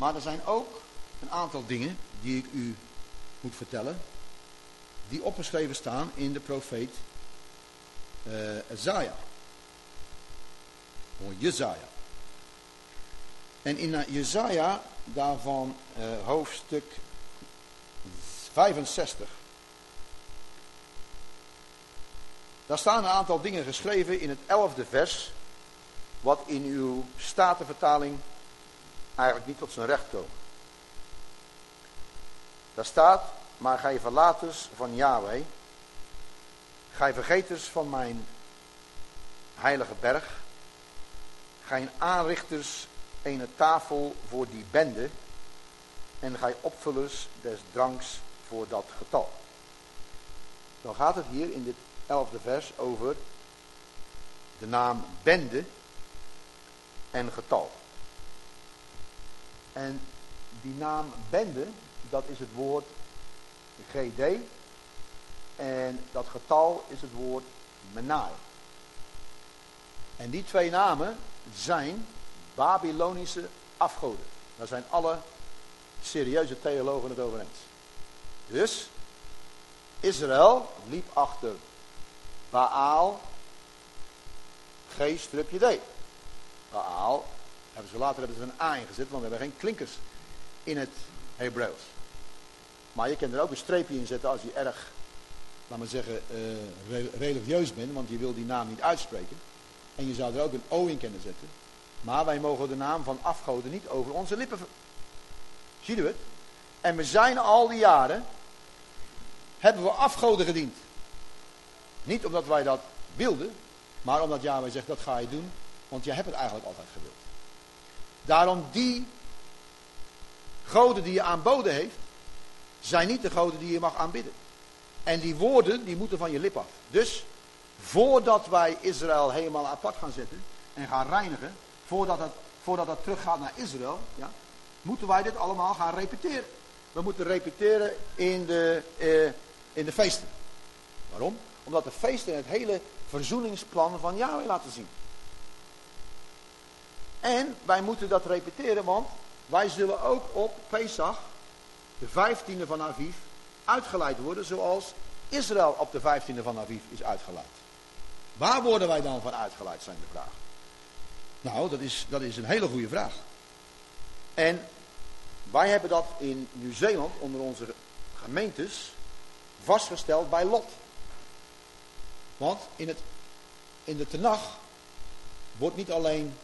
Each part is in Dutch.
Maar er zijn ook een aantal dingen die ik u moet vertellen. Die opgeschreven staan in de profeet uh, Isaiah. Of Jezaja. En in uh, Jezaja, daarvan uh, hoofdstuk 65. Daar staan een aantal dingen geschreven in het elfde vers. Wat in uw statenvertaling eigenlijk niet tot zijn recht komen. Daar staat, maar gij verlaters van Yahweh, gij vergeters van mijn heilige berg, gij aanrichters een tafel voor die bende, en gij opvullers des dranks voor dat getal. Dan gaat het hier in dit elfde vers over de naam bende en getal. En die naam bende, dat is het woord GD. En dat getal is het woord Menai. En die twee namen zijn Babylonische afgoden. Daar zijn alle serieuze theologen het over eens. Dus Israël liep achter Baal, G stripje D. Baal, hebben ze later hebben ze een A ingezet, want we hebben geen klinkers in het Hebreeuws. Maar je kan er ook een streepje in zetten als je erg, laat maar zeggen, uh, religieus bent, want je wil die naam niet uitspreken. En je zou er ook een O in kunnen zetten. Maar wij mogen de naam van afgoden niet over onze lippen. Zie je het? En we zijn al die jaren, hebben we afgoden gediend. Niet omdat wij dat wilden, maar omdat Yahweh zegt dat ga je doen, want jij hebt het eigenlijk altijd gewild. Daarom die goden die je aanboden heeft, zijn niet de goden die je mag aanbidden. En die woorden, die moeten van je lip af. Dus, voordat wij Israël helemaal apart gaan zetten en gaan reinigen, voordat het, voordat het teruggaat naar Israël, ja, moeten wij dit allemaal gaan repeteren. We moeten repeteren in de, eh, in de feesten. Waarom? Omdat de feesten het hele verzoeningsplan van Yahweh laten zien. En wij moeten dat repeteren, want wij zullen ook op Pesach, de 15e van Aviv, uitgeleid worden zoals Israël op de 15e van Aviv is uitgeleid. Waar worden wij dan van uitgeleid, zijn de vraag. Nou, dat is, dat is een hele goede vraag. En wij hebben dat in Nieuw-Zeeland onder onze gemeentes vastgesteld bij Lot. Want in, het, in de Tenach wordt niet alleen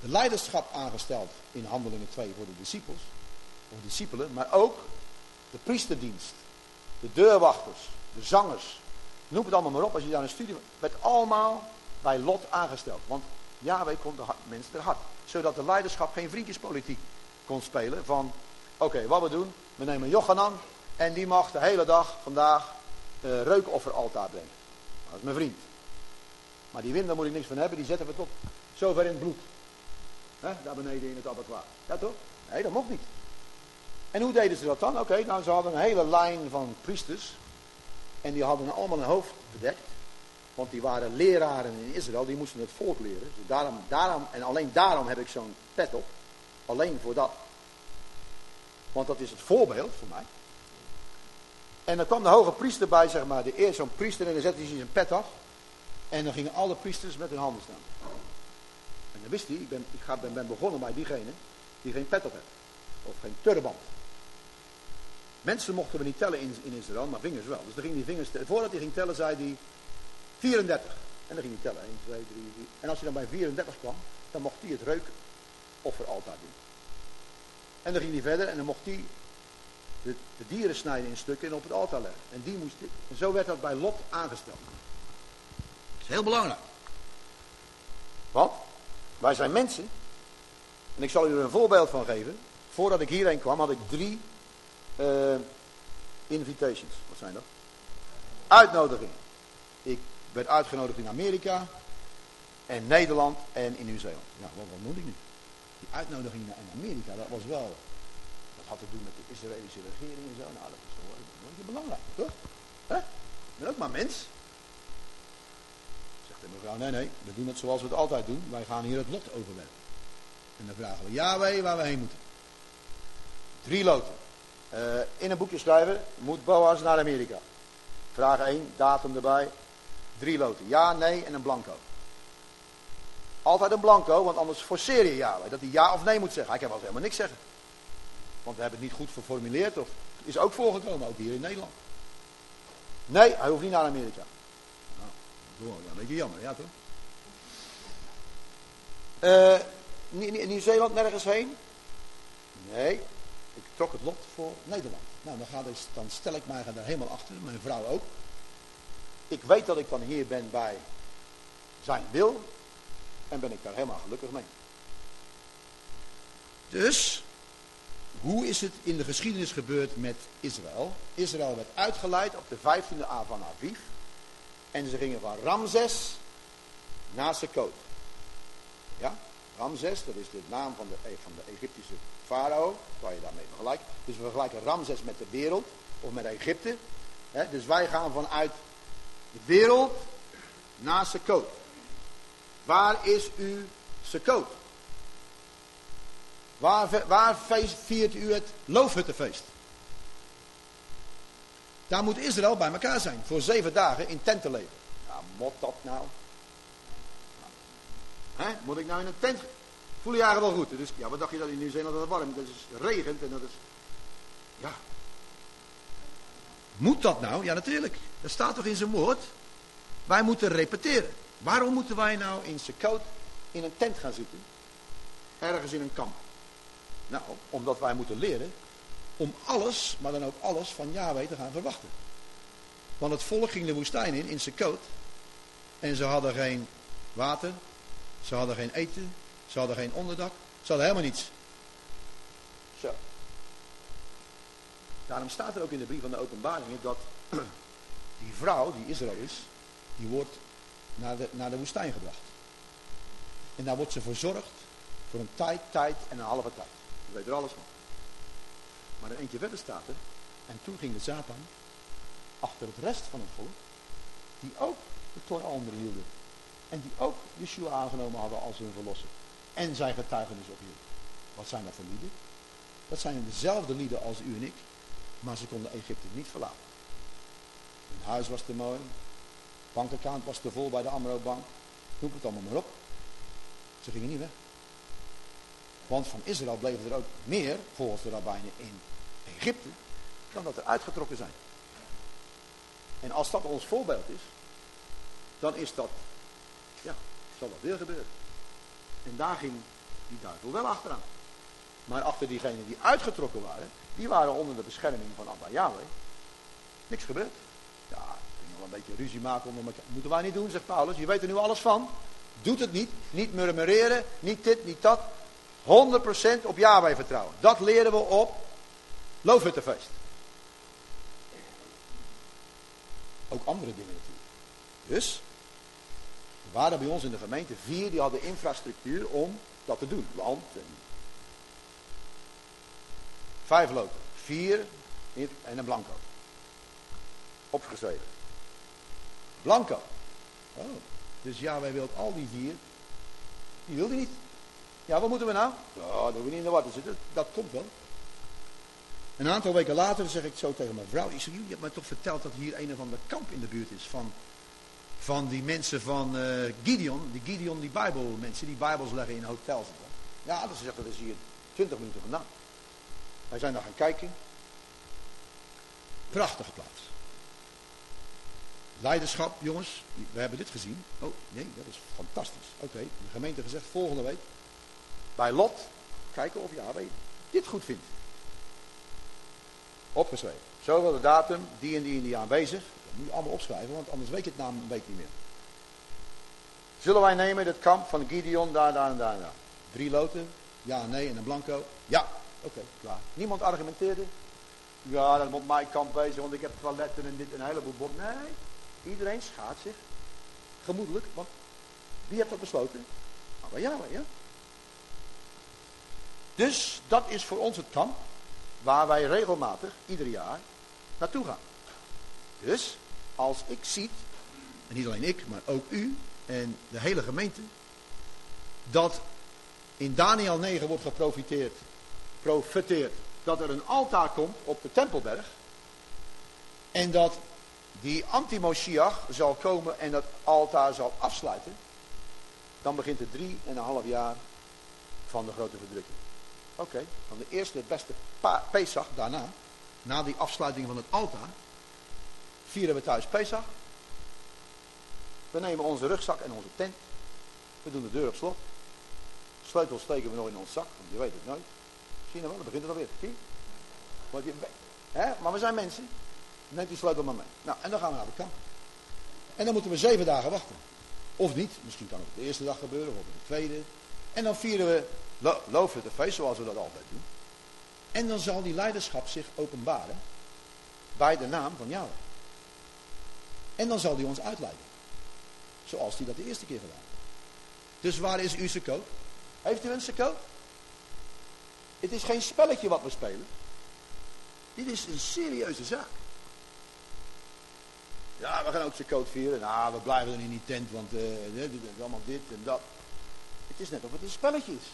de leiderschap aangesteld in handelingen 2 voor de discipels, of discipelen, maar ook de priesterdienst, de deurwachters, de zangers. Noem het allemaal maar op als je daar een studie werd allemaal bij Lot aangesteld. Want Yahweh komt de mensen ter hart. Zodat de leiderschap geen vriendjespolitiek kon spelen van, oké, wat we doen, we nemen Jochanan en die mag de hele dag vandaag uh, reukofferaltaar brengen. Dat is mijn vriend. Maar die wind, moet ik niks van hebben, die zetten we tot zover in het bloed. He, daar beneden in het abattoir. Ja toch? Nee, dat mocht niet. En hoe deden ze dat dan? Oké, nou ze hadden een hele lijn van priesters. En die hadden allemaal een hoofd bedekt. Want die waren leraren in Israël, die moesten het volk leren. Dus daarom, daarom, en alleen daarom heb ik zo'n pet op. Alleen voor dat. Want dat is het voorbeeld voor mij. En dan kwam de hoge priester bij, zeg maar, de eerste zo'n priester, en dan zette hij zijn pet af. En dan gingen alle priesters met hun handen staan. En dan wist hij, ik ben, ik ga, ben, ben begonnen bij diegene die geen pet op heeft. Of geen turband. Mensen mochten we niet tellen in, in Israël, maar vingers wel. Dus dan ging die vingers, voordat hij ging tellen, zei hij 34. En dan ging hij tellen, 1, 2, 3, 4. En als hij dan bij 34 kwam, dan mocht hij het reukofferaltaar doen. En dan ging hij verder en dan mocht hij de, de, dieren snijden in stukken en op het altaar leggen. En, die moest, en zo werd dat bij Lot aangesteld. Dat is heel belangrijk. Want wij zijn mensen. En ik zal u er een voorbeeld van geven. Voordat ik hierheen kwam had ik drie uh, invitations. Wat zijn dat? Uitnodigingen. Ik werd uitgenodigd in Amerika. En Nederland en in Nieuw-Zeeland. Nou, wat, wat moet ik nu? Die uitnodiging naar Amerika, dat was wel had te doen met de Israëlische regering en zo. Nou, dat is wel belangrijk, toch? Hè? Ik ben ook maar mens. Mevrouw, nee, nee, we doen het zoals we het altijd doen. Wij gaan hier het lot overleggen. En dan vragen we Yahweh waar we heen moeten. Drie loten. Uh, in een boekje schrijven, moet Boas naar Amerika? Vraag 1, datum erbij. Drie loten. Ja, nee en een blanco. Altijd een blanco, want anders forceer je Yahweh. Dat hij ja of nee moet zeggen. Hij kan wel helemaal niks zeggen. Want we hebben het niet goed geformuleerd. Of is ook voorgekomen, ook hier in Nederland. Nee, hij hoeft niet naar Amerika. Nou, een beetje jammer, ja toch? Uh, Nieuw-Zeeland nergens heen? Nee, ik trok het lot voor Nederland. Nou, dan, ga dus, dan stel ik mij daar helemaal achter, mijn vrouw ook. Ik weet dat ik dan hier ben bij zijn wil. En ben ik daar helemaal gelukkig mee. Dus, hoe is het in de geschiedenis gebeurd met Israël? Israël werd uitgeleid op de 15e a van Aviv. En ze gingen van Ramses naar Sekot. Ja, Ramses, dat is de naam van de, van de Egyptische farao. Waar je daarmee vergelijkt. Dus we vergelijken Ramses met de wereld. Of met Egypte. dus wij gaan vanuit de wereld naar Sekot. Waar is uw Sekot? Waar, waar viert u het loofhuttenfeest? Daar moet Israël bij elkaar zijn. Voor zeven dagen in tenten leven. Ja, mot dat nou? Hè? Moet ik nou in een tent? Voelen jaren wel goed. Dus ja, wat dacht je dat in Nieuw-Zeeland dat het warm is? Het regent en dat is... Ja. Moet dat nou? Ja, natuurlijk. Dat staat toch in zijn woord? Wij moeten repeteren. Waarom moeten wij nou in Sekot in een tent gaan zitten? Ergens in een kamp. Nou, omdat wij moeten leren om alles, maar dan ook alles van Yahweh te gaan verwachten. Want het volk ging de woestijn in, in Sekot. En ze hadden geen water, ze hadden geen eten, ze hadden geen onderdak, ze hadden helemaal niets. Zo. Daarom staat er ook in de brief van de openbaringen dat die vrouw, die Israël is, die wordt naar de, naar de woestijn gebracht. En daar wordt ze verzorgd voor een tijd, tijd en een halve tijd. Weet er alles van. Maar er eentje verder staat er. En toen ging de Satan achter het rest van het volk. Die ook de Torah onderhielden. En die ook Yeshua aangenomen hadden als hun verlosser. En zijn getuigenis ophielden. Wat zijn dat voor lieden? Dat zijn dezelfde lieden als u en ik. Maar ze konden Egypte niet verlaten. Hun huis was te mooi. Bankaccount was te vol bij de Amro-bank. Noem het allemaal maar op. Ze gingen niet weg. Want van Israël bleven er ook meer, volgens de rabbijnen, in Egypte, dan dat er uitgetrokken zijn. En als dat ons voorbeeld is, dan is dat, ja, zal dat weer gebeuren. En daar ging die duivel wel achteraan. Maar achter diegenen die uitgetrokken waren, die waren onder de bescherming van Abba Yahweh. Niks gebeurd. Ja, nog een beetje ruzie maken onder elkaar. Moeten wij niet doen, zegt Paulus. Je weet er nu alles van. Doet het niet. Niet murmureren. Niet dit, niet dat. 100% op Yahweh vertrouwen. Dat leren we op Loofhuttenfeest. Ook andere dingen natuurlijk. Dus, er waren bij ons in de gemeente vier die hadden infrastructuur om dat te doen. En... Vijf loten. Vier en een blanco. Opgeschreven. Blanco. Oh, dus Yahweh wil al die vier. Die wil niet. Ja, wat moeten we nou? Ja, dat we niet in de water zitten. Dat komt wel. Een aantal weken later zeg ik zo tegen mijn vrouw. Ik zeg, je hebt mij toch verteld dat hier een of ander kamp in de buurt is. Van, van die mensen van uh, Gideon. Die Gideon, die bijbelmensen. Die bijbels leggen in hotels. Ja, dat ze zeggen, dat is hier 20 minuten vandaan. Wij zijn daar gaan kijken. Prachtige plaats. Leiderschap, jongens. We hebben dit gezien. Oh, nee, dat is fantastisch. Oké, de gemeente gezegd volgende week bij Lot kijken of Yahweh dit goed vindt. Opgeschreven. Zowel de datum, die en die en die aanwezig. Je allemaal opschrijven, want anders weet je het naam een week niet meer. Zullen wij nemen het kamp van Gideon daar, daar en daar en daar? Drie loten, ja, nee en een blanco. Ja, oké, klaar. Niemand argumenteerde. Ja, dat moet mijn kamp wezen, want ik heb toiletten en dit en een heleboel bord. Nee, iedereen schaadt zich. Gemoedelijk, want wie heeft dat besloten? Maar ja, ja. Dus dat is voor ons het kamp waar wij regelmatig, ieder jaar, naartoe gaan. Dus als ik zie, en niet alleen ik, maar ook u en de hele gemeente, dat in Daniel 9 wordt geprofiteerd, profeteerd dat er een altaar komt op de Tempelberg. En dat die anti-Moshiach zal komen en dat altaar zal afsluiten. Dan begint het drie en een half jaar van de grote verdrukking. Oké, van de eerste, beste Pesach daarna, na die afsluiting van het altaar, vieren we thuis Pesach. We nemen onze rugzak en onze tent. We doen de deur op slot. Sleutels steken we nog in ons zak, want je weet het nooit. Zie nou wel, dan begint het alweer. Maar we zijn mensen. Neemt die sleutel maar mee. Nou, en dan gaan we naar de kamp. En dan moeten we zeven dagen wachten. Of niet. Misschien kan het op de eerste dag gebeuren, of op de tweede. En dan vieren we lo het feest, zoals we dat altijd doen. En dan zal die leiderschap zich openbaren bij de naam van Yahweh. En dan zal hij ons uitleiden. Zoals hij dat de eerste keer gedaan heeft. Dus waar is uw sekoot? Heeft u een sekoot? Het is geen spelletje wat we spelen. Dit is een serieuze zaak. Ja, we gaan ook sekoot vieren. Nou, we blijven dan in die tent, want uh, dit is allemaal dit en dat. Het is net of het een spelletje is.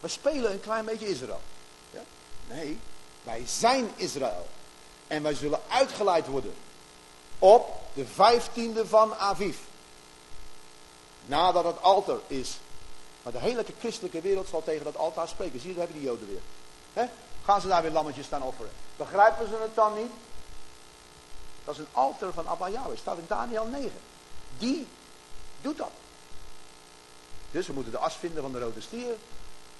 We spelen een klein beetje Israël. Ja? Nee, wij zijn Israël. En wij zullen uitgeleid worden op de vijftiende van Aviv. Nadat het altaar is. Maar de hele christelijke wereld zal tegen dat altaar spreken. Zie je, daar hebben die joden weer. Gaan ze daar weer lammetjes staan offeren. Begrijpen ze het dan niet? Dat is een altaar van Abba Yahweh. Staat in Daniel 9. Die doet dat. Dus we moeten de as vinden van de rode stier.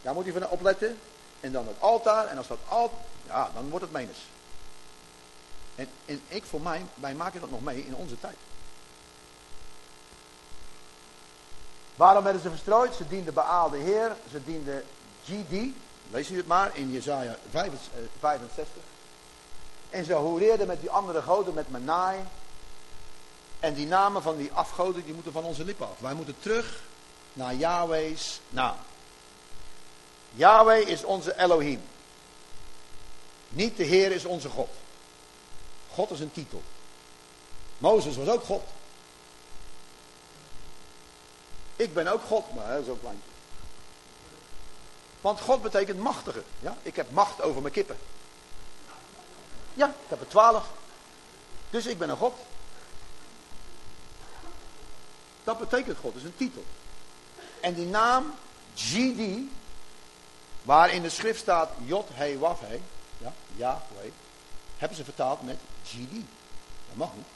Daar moet hij van opletten. En dan het altaar. En als dat altaar... Ja, dan wordt het menens. En, en ik voor mij, wij maken dat nog mee in onze tijd. Waarom werden ze verstrooid? Ze dienden Baal de Heer. Ze dienden GD. Lees u het maar in Jezaja 65. En ze hoereerden met die andere goden, met Menai. En die namen van die afgoden, die moeten van onze lippen af. Wij moeten terug naar Yahweh's naam. Yahweh is onze Elohim. Niet de Heer is onze God. God is een titel. Mozes was ook God. Ik ben ook God, maar zo klein. Want God betekent machtige. Ja? Ik heb macht over mijn kippen. Ja, ik heb er twaalf. Dus ik ben een God. Dat betekent God, dat is een titel. En die naam GD, waar in de schrift staat Jod He Waf He, ja, Yahweh, hebben ze vertaald met GD. Dat mag niet.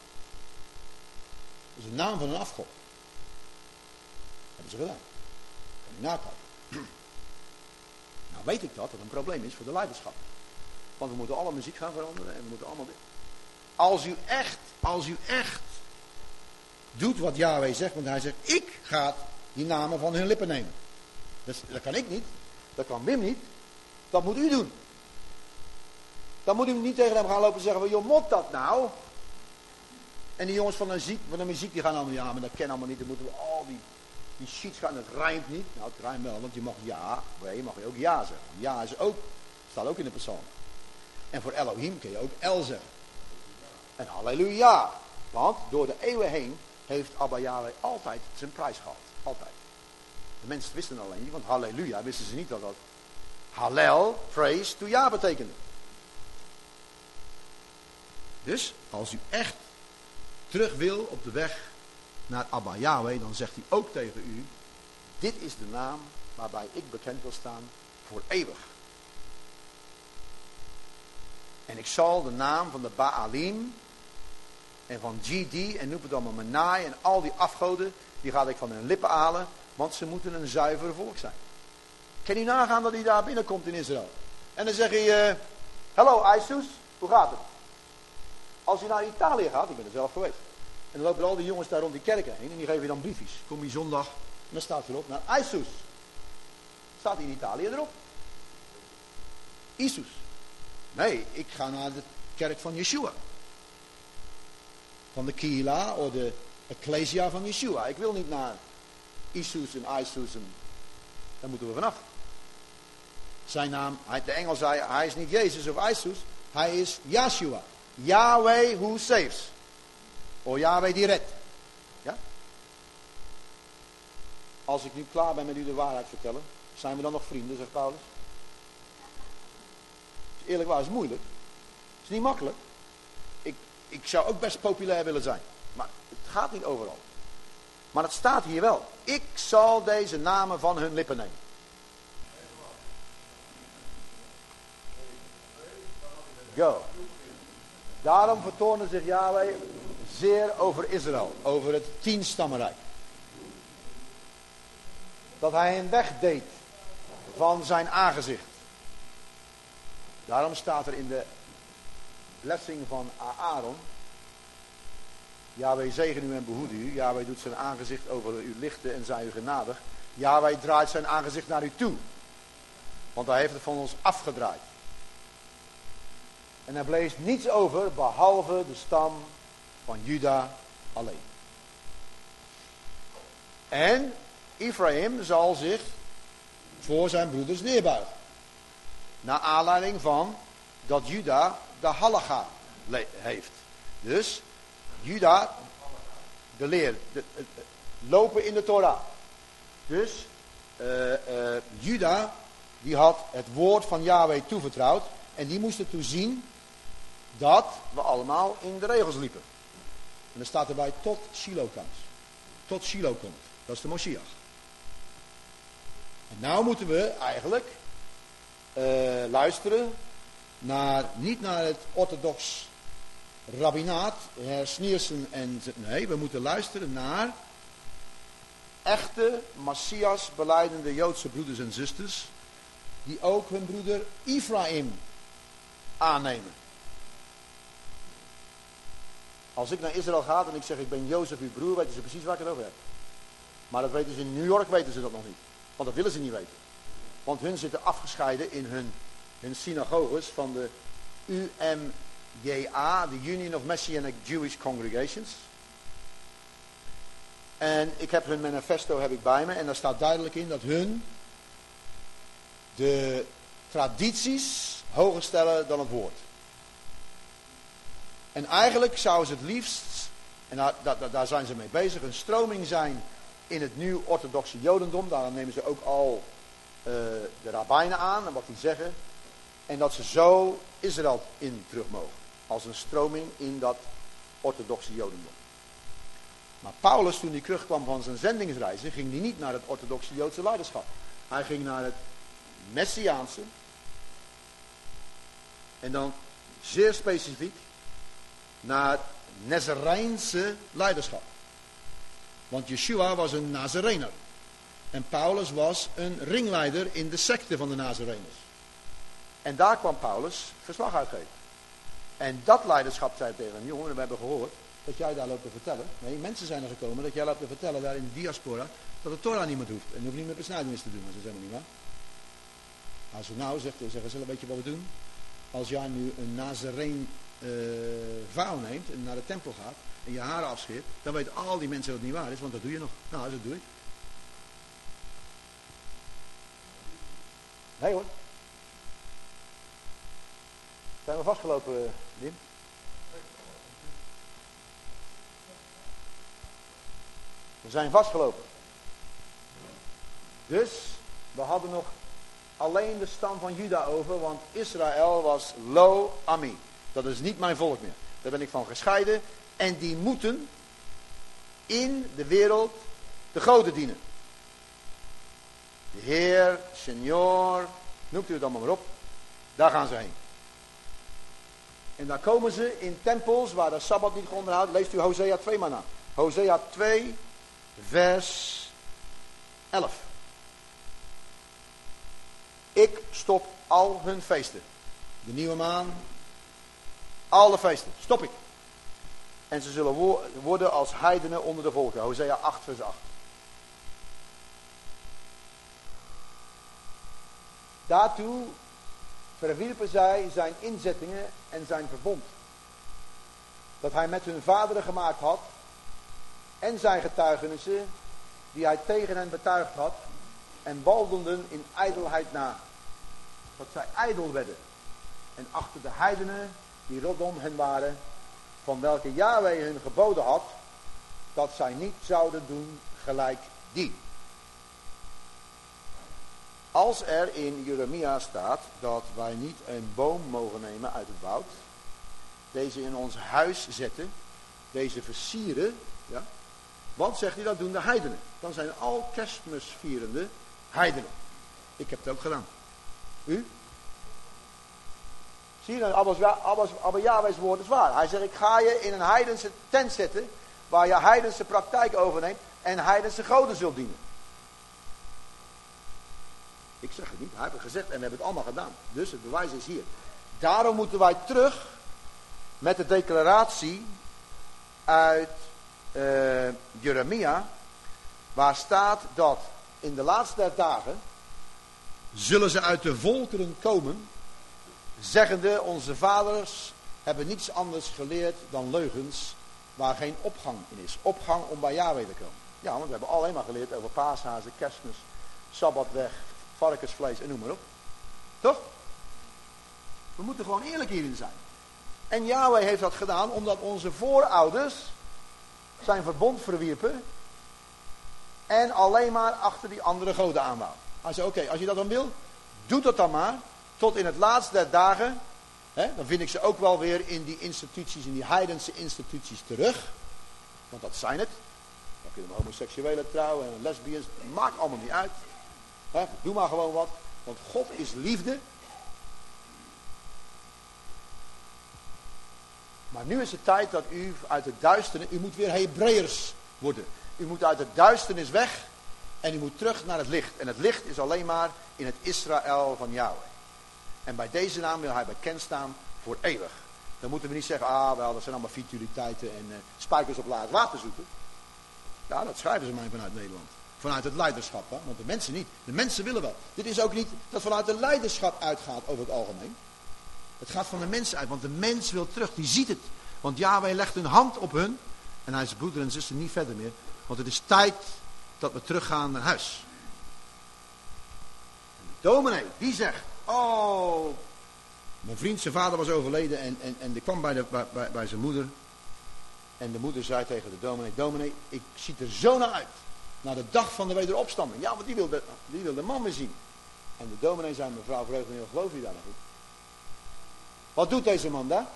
Dat is een naam van een afgod. Hebben ze gedaan. Kan je nakijken. Nou weet ik dat dat een probleem is voor de leiderschap. Want we moeten alle muziek gaan veranderen en we moeten allemaal. Als u echt, als u echt doet wat Yahweh zegt, want hij zegt, ik ga die namen van hun lippen nemen. Dus, dat kan ik niet. Dat kan Wim niet. Dat moet u doen. Dan moet u niet tegen hem gaan lopen zeggen, van, joh, mot dat nou? En die jongens van de muziek, van de muziek die gaan allemaal, ja, maar dat kennen allemaal niet. Dan moeten we al die, die sheets gaan, het rijmt niet. Nou, het rijmt wel, want je mag ja, je mag ook ja zeggen. Ja is ook, staat ook in de persoon. En voor Elohim kun je ook El zeggen. En halleluja. Want door de eeuwen heen heeft Abba Yahweh altijd zijn prijs gehad. Altijd. De mensen wisten alleen niet, want halleluja wisten ze niet dat dat Hallel, praise to ja betekende. Dus als u echt terug wil op de weg naar Abba Yahweh, dan zegt hij ook tegen u, dit is de naam waarbij ik bekend wil staan voor eeuwig. En ik zal de naam van de Baalim en van GD en noem het allemaal Menai en al die afgoden, die ga ik van hun lippen halen, want ze moeten een zuiver volk zijn. Kan je nagaan dat hij daar binnenkomt in Israël? En dan zeg je, uh, hallo Isus, hoe gaat het? Als je naar Italië gaat, ik ben er zelf geweest. En dan lopen al die jongens daar rond die kerken heen en die geven je dan briefjes. Kom je zondag en dan staat erop naar Isus. Staat in Italië erop. Isus. Nee, ik ga naar de kerk van Yeshua. Van de Kila of de Ecclesia van Yeshua. Ik wil niet naar Isus en Isus en daar moeten we vanaf. Zijn naam, de engel zei, hij is niet Jezus of Isus, hij is Yeshua. Yahweh who saves. Of Yahweh die redt. Ja? Als ik nu klaar ben met u de waarheid vertellen, zijn we dan nog vrienden, zegt Paulus? eerlijk waar, is moeilijk. Het is niet makkelijk. Ik, ik zou ook best populair willen zijn. Maar het gaat niet overal. Maar het staat hier wel. Ik zal deze namen van hun lippen nemen. Go. Daarom vertoonde zich Yahweh zeer over Israël, over het tienstammenrijk. Dat hij hem wegdeed van zijn aangezicht. Daarom staat er in de blessing van Aaron. Yahweh zegen u en behoed u. Yahweh doet zijn aangezicht over u lichten en zij u genadig. Yahweh draait zijn aangezicht naar u toe. Want hij heeft het van ons afgedraaid. En er bleef niets over behalve de stam van Juda alleen. En Ephraim zal zich voor zijn broeders neerbuigen. Naar aanleiding van dat Juda de halaga heeft. Dus Juda, de leer, de, lopen in de Torah. Dus uh, Juda, die had het woord van Yahweh toevertrouwd. En die moest ertoe zien dat we allemaal in de regels liepen. En dan staat erbij tot Shiloh komt. Tot Shiloh komt. Dat is de Moshiach. En nou moeten we eigenlijk luisteren naar, niet naar het orthodox rabbinaat, Sniersen en... Nee, we moeten luisteren naar echte Messias beleidende Joodse broeders en zusters, die ook hun broeder Ephraim aannemen. Als ik naar Israël ga en ik zeg ik ben Jozef uw broer, weten ze precies waar ik het over heb. Maar dat weten ze in New York, weten ze dat nog niet. Want dat willen ze niet weten. Want hun zitten afgescheiden in hun, hun synagoges van de UMJA, de Union of Messianic Jewish Congregations. En ik heb hun manifesto heb ik bij me en daar staat duidelijk in dat hun de tradities hoger stellen dan het woord. En eigenlijk zouden ze het liefst, en daar, daar, daar zijn ze mee bezig, een stroming zijn in het nieuw-orthodoxe jodendom. Daar nemen ze ook al uh, de rabbijnen aan en wat die zeggen. En dat ze zo Israël in terug mogen. Als een stroming in dat orthodoxe jodendom. Maar Paulus, toen hij terugkwam van zijn zendingsreizen, ging hij niet naar het orthodoxe Joodse leiderschap. Hij ging naar het Messiaanse. En dan zeer specifiek naar Nazarijnse leiderschap. Want Yeshua was een Nazarener. En Paulus was een ringleider in de secte van de Nazareners. En daar kwam Paulus verslag uitgeven. En dat leiderschap zei tegen hem, jongen, we hebben gehoord dat jij daar loopt te vertellen. Nee, mensen zijn er gekomen dat jij loopt te vertellen daar in de diaspora dat de Torah niet meer hoeft. En je hoeft niet meer besnijdenis te doen, ze zeggen niet waar. Als ze nou zegt, zeggen ze, weet je wat we doen? Als jij nu een Nazareen uh, vrouw neemt en naar de tempel gaat en je haren afscheert, dan weten al die mensen dat het niet waar is, want dat doe je nog. Nou, dat doe ik. Nee hoor. Zijn we vastgelopen, Lim? We zijn vastgelopen. Dus, we hadden nog alleen de stam van Juda over, want Israël was lo ami. Dat is niet mijn volk meer. Daar ben ik van gescheiden. En die moeten in de wereld de goden dienen. De Heer, Senior, noemt u het allemaal maar op. Daar gaan ze heen. En daar komen ze in tempels waar de Sabbat niet onderhouden. Leest u Hosea 2 maar na. Hosea 2, vers 11. Ik stop al hun feesten. De nieuwe maan, alle feesten. Stop ik. En ze zullen worden als heidenen onder de volken. Hosea 8 vers 8. Daartoe verwierpen zij zijn inzettingen en zijn verbond. Dat hij met hun vaderen gemaakt had. En zijn getuigenissen die hij tegen hen betuigd had. En wandelden in ijdelheid na. Dat zij ijdel werden. En achter de heidenen die rondom hen waren, van welke Yahweh hun geboden had, dat zij niet zouden doen gelijk die. Als er in Jeremia staat dat wij niet een boom mogen nemen uit het woud, deze in ons huis zetten, deze versieren, ja, want zegt hij dat doen de heidenen. Dan zijn al kerstmisvierende heidenen. Ik heb het ook gedaan. U? Zie je, nou, Abba, Abba, Abba Yahweh's woord is waar. Hij zegt, ik ga je in een heidense tent zetten, waar je heidense praktijk overneemt en heidense goden zult dienen. Ik zeg het niet, hij heeft het gezegd en we hebben het allemaal gedaan. Dus het bewijs is hier. Daarom moeten wij terug met de declaratie uit uh, Jeremia, waar staat dat in de laatste dagen zullen ze uit de volkeren komen, zeggende onze vaders hebben niets anders geleerd dan leugens waar geen opgang in is. Opgang om bij Yahweh te komen. Ja, want we hebben alleen maar geleerd over paashazen, kerstmis, sabbatweg, varkensvlees en noem maar op. Toch? We moeten gewoon eerlijk hierin zijn. En Yahweh heeft dat gedaan omdat onze voorouders zijn verbond verwierpen en alleen maar achter die andere goden aanwouden. Hij zei, oké, als je dat dan wil, doe dat dan maar. Tot in het laatste der dagen. Hè, dan vind ik ze ook wel weer in die instituties, in die heidense instituties terug. Want dat zijn het. Dan kunnen homoseksuelen trouwen en lesbiennes. Maakt allemaal niet uit. Doe maar gewoon wat. Want God is liefde. Maar nu is het tijd dat u uit het duisternis, u moet weer Hebreërs worden. U moet uit het duisternis weg en u moet terug naar het licht. En het licht is alleen maar in het Israël van Yahweh. En bij deze naam wil hij bekend staan voor eeuwig. Dan moeten we niet zeggen, ah wel, dat zijn allemaal futiliteiten en uh, spijkers op laag water zoeken. Ja, dat schrijven ze mij vanuit Nederland. Vanuit het leiderschap, hè? want de mensen niet. De mensen willen wel. Dit is ook niet dat vanuit het leiderschap uitgaat over het algemeen. Het gaat van de mensen uit, want de mens wil terug, die ziet het. Want Yahweh legt een hand op hun. En hij zegt, broeder en zuster, niet verder meer. Want het is tijd dat we teruggaan naar huis. De dominee, die zegt, oh, mijn vriend, zijn vader was overleden en, en, en die kwam bij, de, bij, bij, bij zijn moeder. En de moeder zei tegen de dominee, dominee, ik zie er zo naar uit. Naar de dag van de wederopstanding. Ja, want die wil de, die wil de man weer zien. En de dominee zei, mevrouw Vreugdeneel, geloof je daar nog in? Wat doet deze man daar?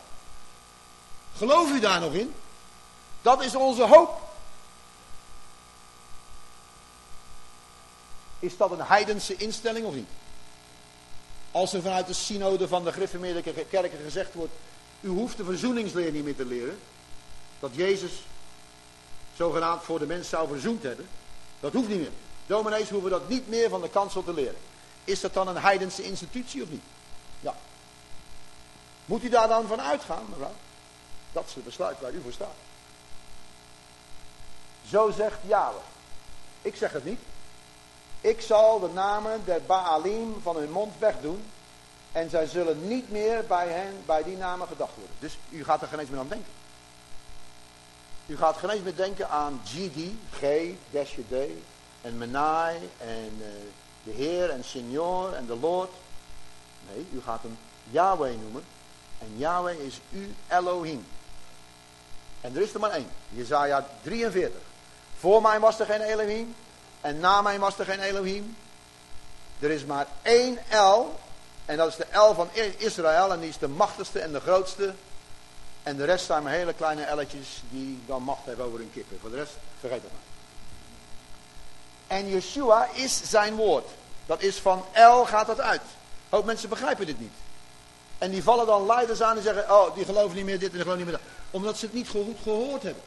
Geloof u daar nog in? Dat is onze hoop. Is dat een heidense instelling of niet? Als er vanuit de synode van de gereformeerde kerken gezegd wordt, u hoeft de verzoeningsleer niet meer te leren. Dat Jezus zogenaamd voor de mens zou verzoend hebben. Dat hoeft niet meer. Dominees hoeven dat niet meer van de kansel te leren. Is dat dan een heidense institutie of niet? Ja. Moet u daar dan van uitgaan, mevrouw? Dat is het besluit waar u voor staat. Zo zegt Yahweh. Ik zeg het niet. Ik zal de namen der Baalim van hun mond wegdoen. En zij zullen niet meer bij hen, bij die namen gedacht worden. Dus u gaat er geen eens meer aan denken. U gaat geen eens meer denken aan GD, G, Desje D, en Menai, en uh, de Heer, en Signor, en de Lord. Nee, u gaat hem Yahweh noemen. En Yahweh is u Elohim. En er is er maar één. Jezaja 43. Voor mij was er geen Elohim. En na mij was er geen Elohim. Er is maar één El. En dat is de El van Israël. En die is de machtigste en de grootste. En de rest zijn maar hele kleine elletjes die dan macht hebben over hun kippen. Voor de rest, vergeet het maar. En Yeshua is zijn woord. Dat is van El gaat dat uit. Hoop mensen begrijpen dit niet. En die vallen dan leiders aan en zeggen, oh, die geloven niet meer dit en die geloven niet meer dat. Omdat ze het niet goed gehoord hebben.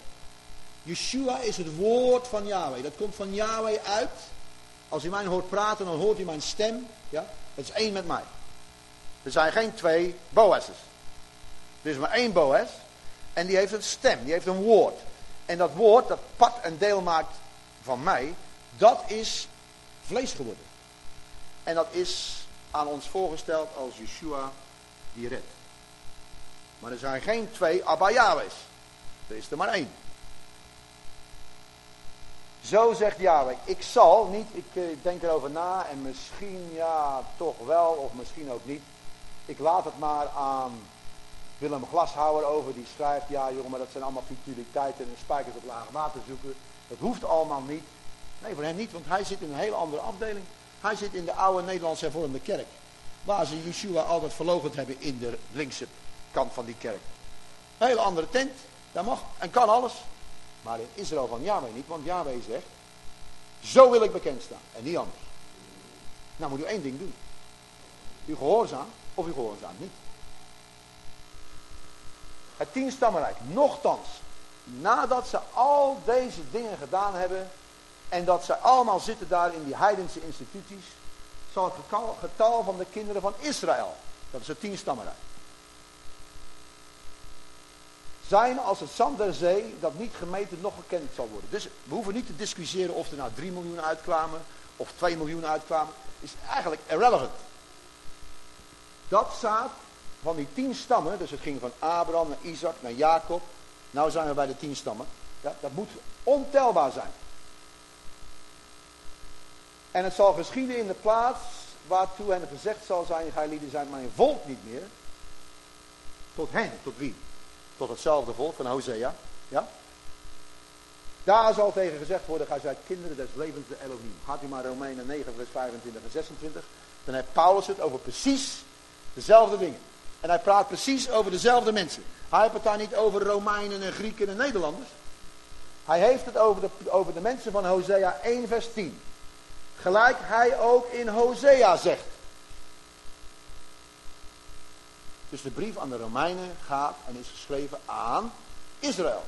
Yeshua is het woord van Yahweh. Dat komt van Yahweh uit. Als u mij hoort praten, dan hoort u mijn stem. Ja? Het is één met mij. Er zijn geen twee Boases. Er is maar één Boas. En die heeft een stem, die heeft een woord. En dat woord, dat pad en deel maakt van mij, dat is vlees geworden. En dat is aan ons voorgesteld als Yeshua die redt. Maar er zijn geen twee Abba Yahweh's. Er is er maar één. Zo zegt Yahweh, ik zal niet, ik eh, denk erover na en misschien ja, toch wel of misschien ook niet. Ik laat het maar aan Willem Glashouwer over, die schrijft, ja jongen, maar dat zijn allemaal futiliteiten en spijkers op lage water zoeken. Dat hoeft allemaal niet. Nee, voor hem niet, want hij zit in een hele andere afdeling. Hij zit in de oude Nederlandse hervormde kerk. Waar ze Yeshua altijd verlogend hebben in de linkse kant van die kerk. Een hele andere tent. Dat mag en kan alles. Maar in Israël van Yahweh niet. Want Yahweh zegt. Zo wil ik bekend staan. En niet anders. Nou moet u één ding doen. U gehoorzaam of u gehoorzaam niet. Het tienstammenrijk. Nochtans. Nadat ze al deze dingen gedaan hebben. En dat ze allemaal zitten daar in die heidense instituties. Zal het getal van de kinderen van Israël. Dat is het tienstammenrijk zijn als het zand der zee dat niet gemeten nog gekend zal worden. Dus we hoeven niet te discussiëren of er nou 3 miljoen uitkwamen of 2 miljoen uitkwamen. Is eigenlijk irrelevant. Dat zaad van die tien stammen, dus het ging van Abraham naar Isaac naar Jacob. Nou zijn we bij de tien stammen. Dat moet ontelbaar zijn. En het zal geschieden in de plaats waartoe hen gezegd zal zijn, gij zijn mijn volk niet meer. Tot hen, tot wie? tot hetzelfde volk van Hosea. Ja? Daar zal tegen gezegd worden, gij zijt kinderen des levens de Elohim. Gaat u maar Romeinen 9 vers 25 en 26. Dan heeft Paulus het over precies dezelfde dingen. En hij praat precies over dezelfde mensen. Hij heeft het daar niet over Romeinen en Grieken en Nederlanders. Hij heeft het over de, over de mensen van Hosea 1 vers 10. Gelijk hij ook in Hosea zegt. Dus de brief aan de Romeinen gaat en is geschreven aan Israël.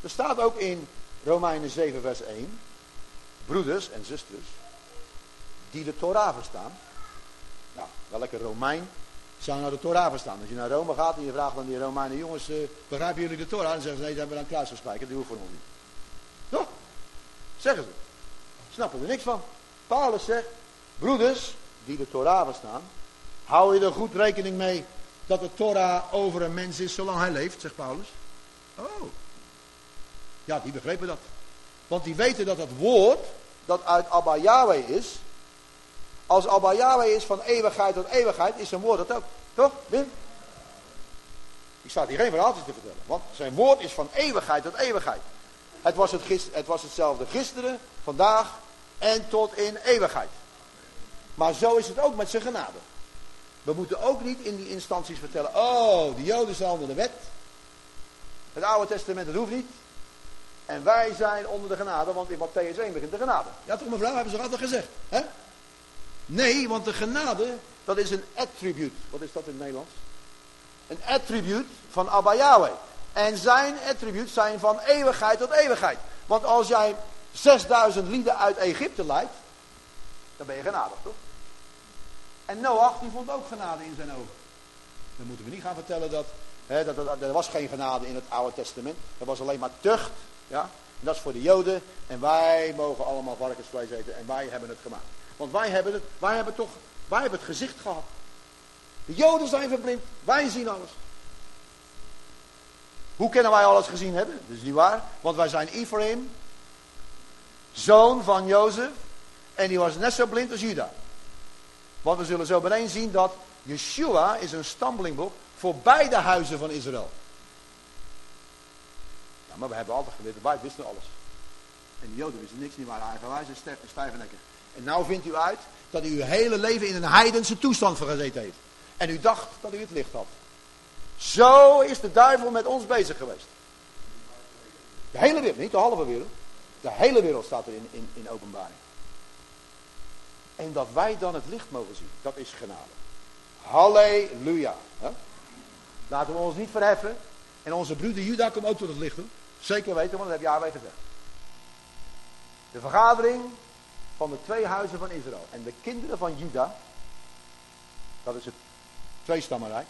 Er staat ook in Romeinen 7 vers 1. Broeders en zusters. Die de Torah verstaan. Nou, welke Romein zou nou de Torah verstaan? Als je naar Rome gaat en je vraagt aan die Romeinen. Jongens, uh, begrijpen jullie de Torah? Dan zeggen ze nee, ze hebben aan kruis. Die hoeft voor ons niet. Toch? Zeggen ze. Snappen er niks van. Paulus zegt. Broeders die de Torah verstaan. Hou je er goed rekening mee dat de Torah over een mens is zolang hij leeft, zegt Paulus. Oh. Ja, die begrepen dat. Want die weten dat het woord dat uit Abba Yahweh is, als Abba Yahweh is van eeuwigheid tot eeuwigheid, is zijn woord dat ook. Toch, Wim? Ik sta hier geen verhaaltjes te vertellen, want zijn woord is van eeuwigheid tot eeuwigheid. Het was, het, het was hetzelfde gisteren, vandaag en tot in eeuwigheid. Maar zo is het ook met zijn genade. We moeten ook niet in die instanties vertellen, oh, de Joden zijn onder de wet. Het Oude Testament, dat hoeft niet. En wij zijn onder de genade, want in Matthäus 1 begint de genade. Ja toch mevrouw, hebben ze altijd gezegd. Hè? Nee, want de genade, dat is een attribute. Wat is dat in het Nederlands? Een attribute van Abba Yahweh. En zijn attributes zijn van eeuwigheid tot eeuwigheid. Want als jij 6000 lieden uit Egypte leidt, dan ben je genadig, toch? En Noach, die vond ook genade in zijn ogen. Dan moeten we niet gaan vertellen dat, hè, dat, dat, er was geen genade in het Oude Testament. Er was alleen maar tucht. Ja? En dat is voor de Joden. En wij mogen allemaal varkensvlees eten. En wij hebben het gemaakt. Want wij hebben het, wij hebben toch, wij hebben het gezicht gehad. De Joden zijn verblind. Wij zien alles. Hoe kunnen wij alles gezien hebben? Dat is niet waar. Want wij zijn Ephraim. Zoon van Jozef. En die was net zo blind als Juda. Want we zullen zo meteen zien dat Yeshua is een stammelingboek voor beide huizen van Israël. Ja, maar we hebben altijd geweten, wij wisten alles. En de Joden wisten niks, niet waren eigenwijs en stijvennekker. En nou vindt u uit dat u uw hele leven in een heidense toestand gezeten heeft. En u dacht dat u het licht had. Zo is de duivel met ons bezig geweest. De hele wereld, niet de halve wereld. De hele wereld staat er in, in, in openbaring. En dat wij dan het licht mogen zien. Dat is genade. Halleluja. Laten we ons niet verheffen. En onze broeder Juda komt ook tot het licht. Zeker weten, want dat heb Yahweh gezegd. De vergadering van de twee huizen van Israël. En de kinderen van Juda. Dat is het tweestammenrijk.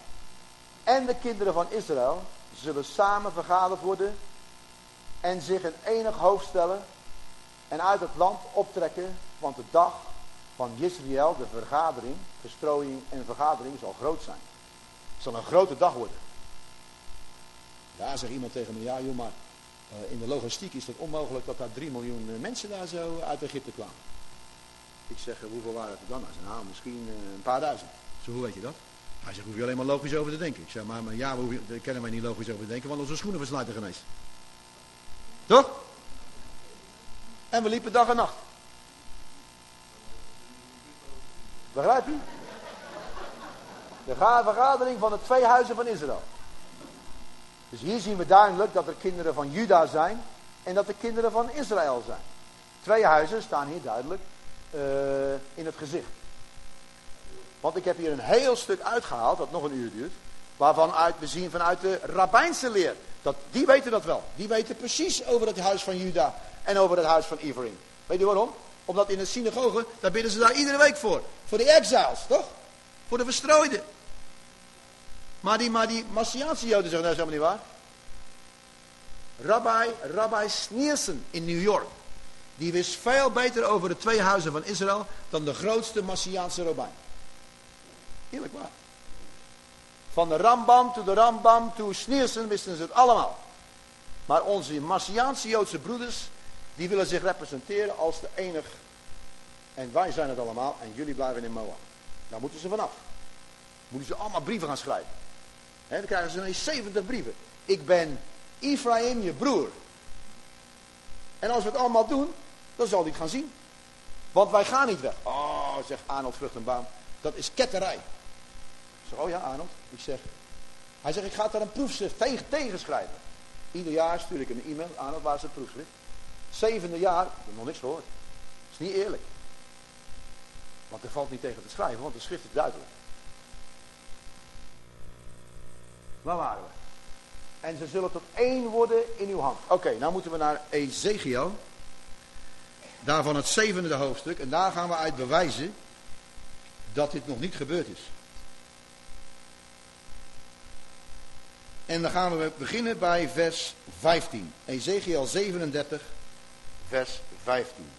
En de kinderen van Israël zullen samen vergaderd worden. En zich een enig hoofd stellen. En uit het land optrekken. Want de dag van Israël, de vergadering, verstrooiing en vergadering zal groot zijn. Het zal een grote dag worden. Daar zegt iemand tegen me, ja joh, maar uh, in de logistiek is het onmogelijk dat daar 3 miljoen eh, mensen daar zo uit Egypte kwamen. Ik zeg, uh, hoeveel waren het er dan? Hij zegt, nou misschien uh, een paar duizend. Zo, hoe weet je dat? Hij zegt, hoef je alleen maar logisch over te denken. Ik zeg, maar, maar ja, daar kennen wij niet logisch over te denken, want onze schoenen verslijten genees. Toch? En we liepen dag en nacht. Begrijp je? De vergadering van de twee huizen van Israël. Dus hier zien we duidelijk dat er kinderen van Juda zijn en dat er kinderen van Israël zijn. Twee huizen staan hier duidelijk uh, in het gezicht. Want ik heb hier een heel stuk uitgehaald, dat nog een uur duurt. Waarvan uit, we zien vanuit de rabbijnse leer. Dat, die weten dat wel. Die weten precies over het huis van Juda en over het huis van Ephraim. Weet je waarom? Omdat in de synagoge, daar bidden ze daar iedere week voor. Voor de exiles, toch? Voor de verstrooiden. Maar die, maar die Messiaanse Joden zeggen, dat is helemaal niet waar. Rabbi, Rabbi Sneerson in New York. Die wist veel beter over de twee huizen van Israël dan de grootste Messiaanse rabbijn. Eerlijk waar. Van de Rambam tot de Rambam tot Sneerson wisten ze het allemaal. Maar onze Messiaanse Joodse broeders, die willen zich representeren als de enige. En wij zijn het allemaal en jullie blijven in Moab. Daar moeten ze vanaf. Moeten ze allemaal brieven gaan schrijven. Dan krijgen ze ineens 70 brieven. Ik ben Ephraim, je broer. En als we het allemaal doen, dan zal hij het gaan zien. Want wij gaan niet weg. Oh, zegt Arnold Vruchtenbaum. Dat is ketterij. Ik zeg, oh ja Arnold. Ik zeg, hij zegt, ik ga daar een proefschrift tegen, tegenschrijven. Ieder jaar stuur ik een e-mail. Arnold, waar is het proefschrift? Zevende jaar, ik heb nog niks gehoord. Dat is niet eerlijk. Want er valt niet tegen te schrijven, want de schrift is duidelijk. Waar waren we? En ze zullen tot één worden in uw hand. Oké, nou moeten we naar Ezekiel. Daarvan het zevende hoofdstuk. En daar gaan we uit bewijzen dat dit nog niet gebeurd is. En dan gaan we beginnen bij vers 15. Ezekiel 37, vers 15.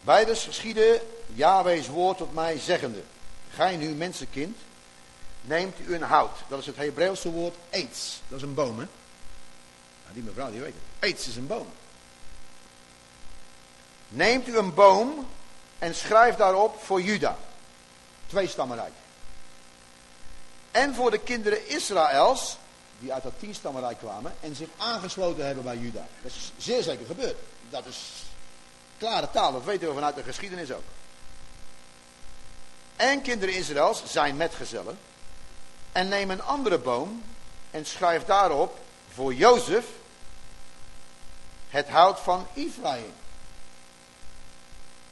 Wijders geschieden Yahweh's woord tot mij zeggende. Gij nu mensenkind, neemt u een hout. Dat is het Hebreeuwse woord aids. Dat is een boom, hè? Nou, die mevrouw die weet het. Aids is een boom. Neemt u een boom en schrijf daarop voor Juda. Twee stammenrijk. En voor de kinderen Israëls, die uit dat tien stammenrijk kwamen en zich aangesloten hebben bij Juda. Dat is zeer zeker gebeurd. Dat is klare taal, dat weten we vanuit de geschiedenis ook. En kinderen Israëls zijn metgezellen en neem een andere boom en schrijf daarop voor Jozef het hout van Ephraim.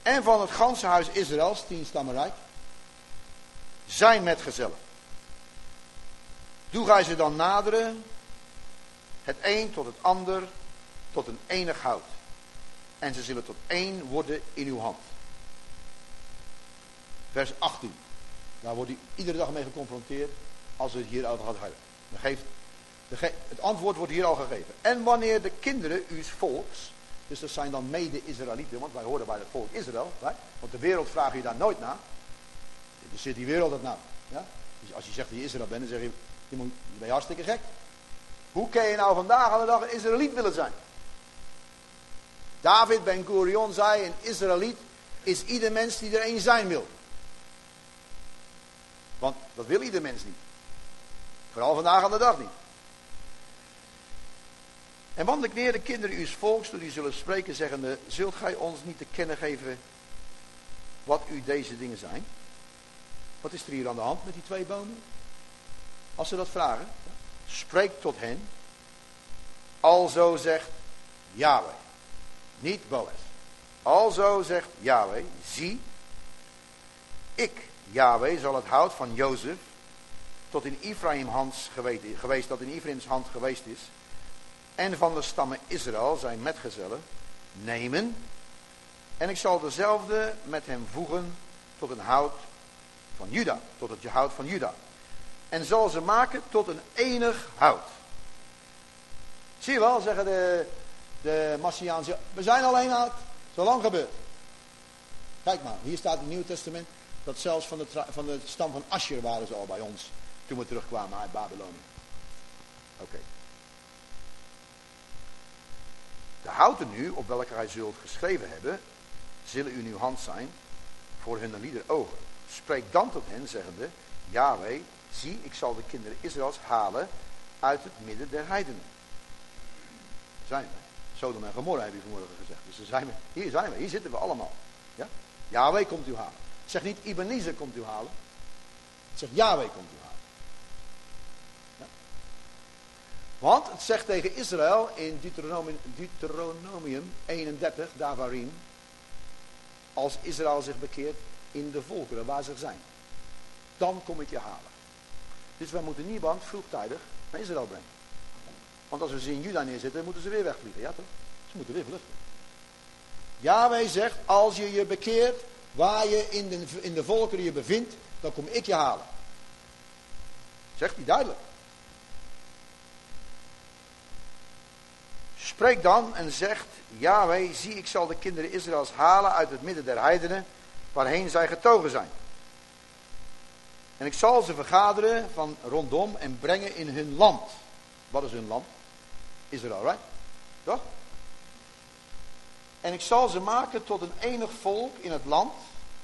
En van het ganse huis Israëls, tien stammenrijk, zijn metgezellen. Doe gij ze dan naderen, het een tot het ander, tot een enig hout. En ze zullen tot één worden in uw hand. Vers 18. Daar wordt u iedere dag mee geconfronteerd als we het hierover gaat hebben. Geeft, het antwoord wordt hier al gegeven. En wanneer de kinderen uw volks, dus dat zijn dan mede-Israëlieten, want wij horen bij het volk Israël, want de wereld vraagt je daar nooit naar. Dus zit die wereld dat nou? Ja? Dus als je zegt dat je Israël bent, dan zeg je, je, moet, je bent hartstikke gek. Hoe kan je nou vandaag aan de dag een Israëliet willen zijn? David Ben Gurion zei, een Israëliet is ieder mens die er een zijn wil. Want dat wil ieder mens niet. Vooral vandaag aan de dag niet. En wanneer de kinderen uw volks, die zullen spreken, zeggende, zult gij ons niet te kennen geven wat u deze dingen zijn? Wat is er hier aan de hand met die twee bomen? Als ze dat vragen, spreek tot hen. Alzo zegt Yahweh, niet Boaz. Alzo zegt Yahweh, zie, ik, Yahweh, zal het hout van Jozef tot in Ephraim hands geweest, dat in Ephraim's hand geweest is, en van de stammen Israël, zijn metgezellen, nemen. En ik zal dezelfde met hem voegen tot een hout van Juda, tot het hout van Juda. En zal ze maken tot een enig hout. Zie je wel, zeggen de, de Massiaanse, we zijn alleen hout, zo lang gebeurd. Kijk maar, hier staat in het Nieuwe Testament dat zelfs van de, van de stam van Asher waren ze al bij ons toen we terugkwamen uit Babylonië. Oké. De houten nu, op welke gij zult geschreven hebben, zullen u in uw hand zijn voor hun lieder ogen. Spreek dan tot hen, zeggende, Yahweh, zie, ik zal de kinderen Israëls halen uit het midden der heidenen. Zijn we. Sodom en Gomorra heb je vanmorgen gezegd. Dus zijn we. Hier zijn we. Hier zitten we allemaal. Ja? Yahweh komt u halen. Zeg niet Ebenezer komt u halen. Zeg Yahweh komt u halen. Ja? Want het zegt tegen Israël in Deuteronomium, Deuteronomium 31, Davarim. Als Israël zich bekeert in de volkeren waar ze zijn. Dan kom ik je halen. Dus wij moeten niemand vroegtijdig naar Israël brengen. Want als we ze in Juda neerzetten, moeten ze weer wegvliegen. Ja toch? Ze moeten weer vluchten. Yahweh zegt, als je je bekeert, waar je in de, in de volkeren je bevindt, dan kom ik je halen. Zegt hij duidelijk. Spreek dan en zegt, Yahweh, zie ik zal de kinderen Israëls halen uit het midden der heidenen, waarheen zij getogen zijn. En ik zal ze vergaderen van rondom en brengen in hun land. Wat is hun land? Israël, right? Toch? En ik zal ze maken tot een enig volk in het land,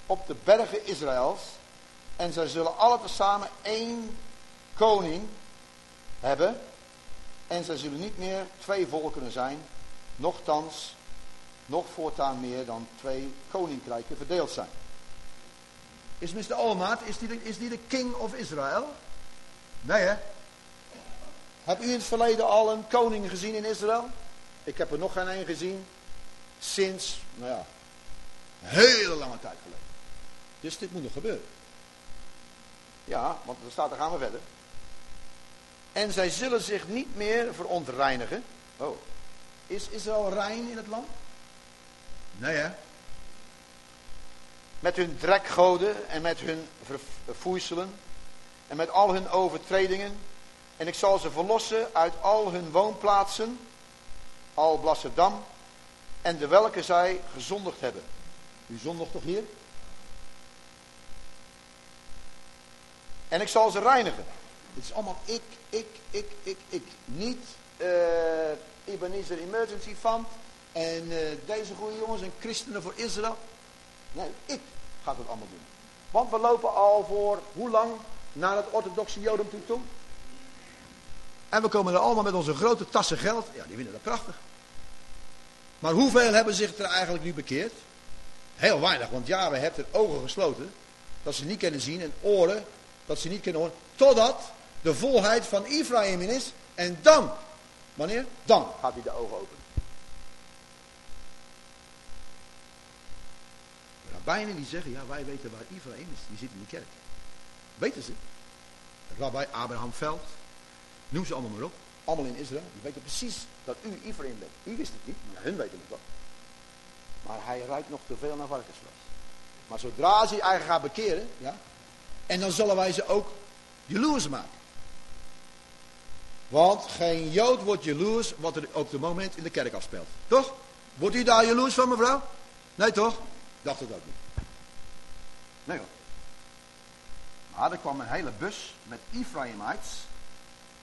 op de bergen Israëls. En zij zullen alle tezamen één koning hebben. En zij zullen niet meer twee volkeren zijn, nochtans, nog voortaan meer dan twee koninkrijken verdeeld zijn. Is Mr. Olmaat, is die, de, is die de king of Israël? Nee hè? Heb u in het verleden al een koning gezien in Israël? Ik heb er nog geen een gezien sinds, nou ja, een hele lange tijd geleden. Dus dit moet nog gebeuren. Ja, want er staat, er gaan we verder. En zij zullen zich niet meer verontreinigen. Oh, is Israël rein in het land? Nee hè? Met hun drekgoden en met hun verfoeiselen en met al hun overtredingen. En ik zal ze verlossen uit al hun woonplaatsen, al Blassedam, en de welke zij gezondigd hebben. U zondigt toch hier? En ik zal ze reinigen. Het is allemaal ik, ik, ik, ik, ik. Niet uh, Ebenezer Emergency Fund en uh, deze goede jongens en christenen voor Israël. Nee, ik ga het allemaal doen. Want we lopen al voor hoe lang naar het orthodoxe jodendom toe? En we komen er allemaal met onze grote tassen geld. Ja, die vinden dat prachtig. Maar hoeveel hebben zich er eigenlijk nu bekeerd? Heel weinig, want ja, we hebben er ogen gesloten. Dat ze niet kunnen zien en oren dat ze niet kunnen horen. Totdat de volheid van Ephraim in is. En dan, wanneer? Dan gaat hij de ogen openen. rabbijnen die zeggen, ja wij weten waar Ephraim is, die zit in de kerk. Weten ze. Rabbi Abraham Veld, noem ze allemaal maar op. Allemaal in Israël, die weten precies dat u Ephraim bent. U wist het niet, maar hun weten het wel. Maar hij ruikt nog te veel naar varkensvlees. Maar zodra ze je eigen gaat bekeren, ja, en dan zullen wij ze ook jaloers maken. Want geen Jood wordt jaloers wat er op het moment in de kerk afspeelt. Toch? Wordt u daar jaloers van, mevrouw? Nee, toch? Dacht het ook niet. Nee hoor. Maar er kwam een hele bus met Ephraimites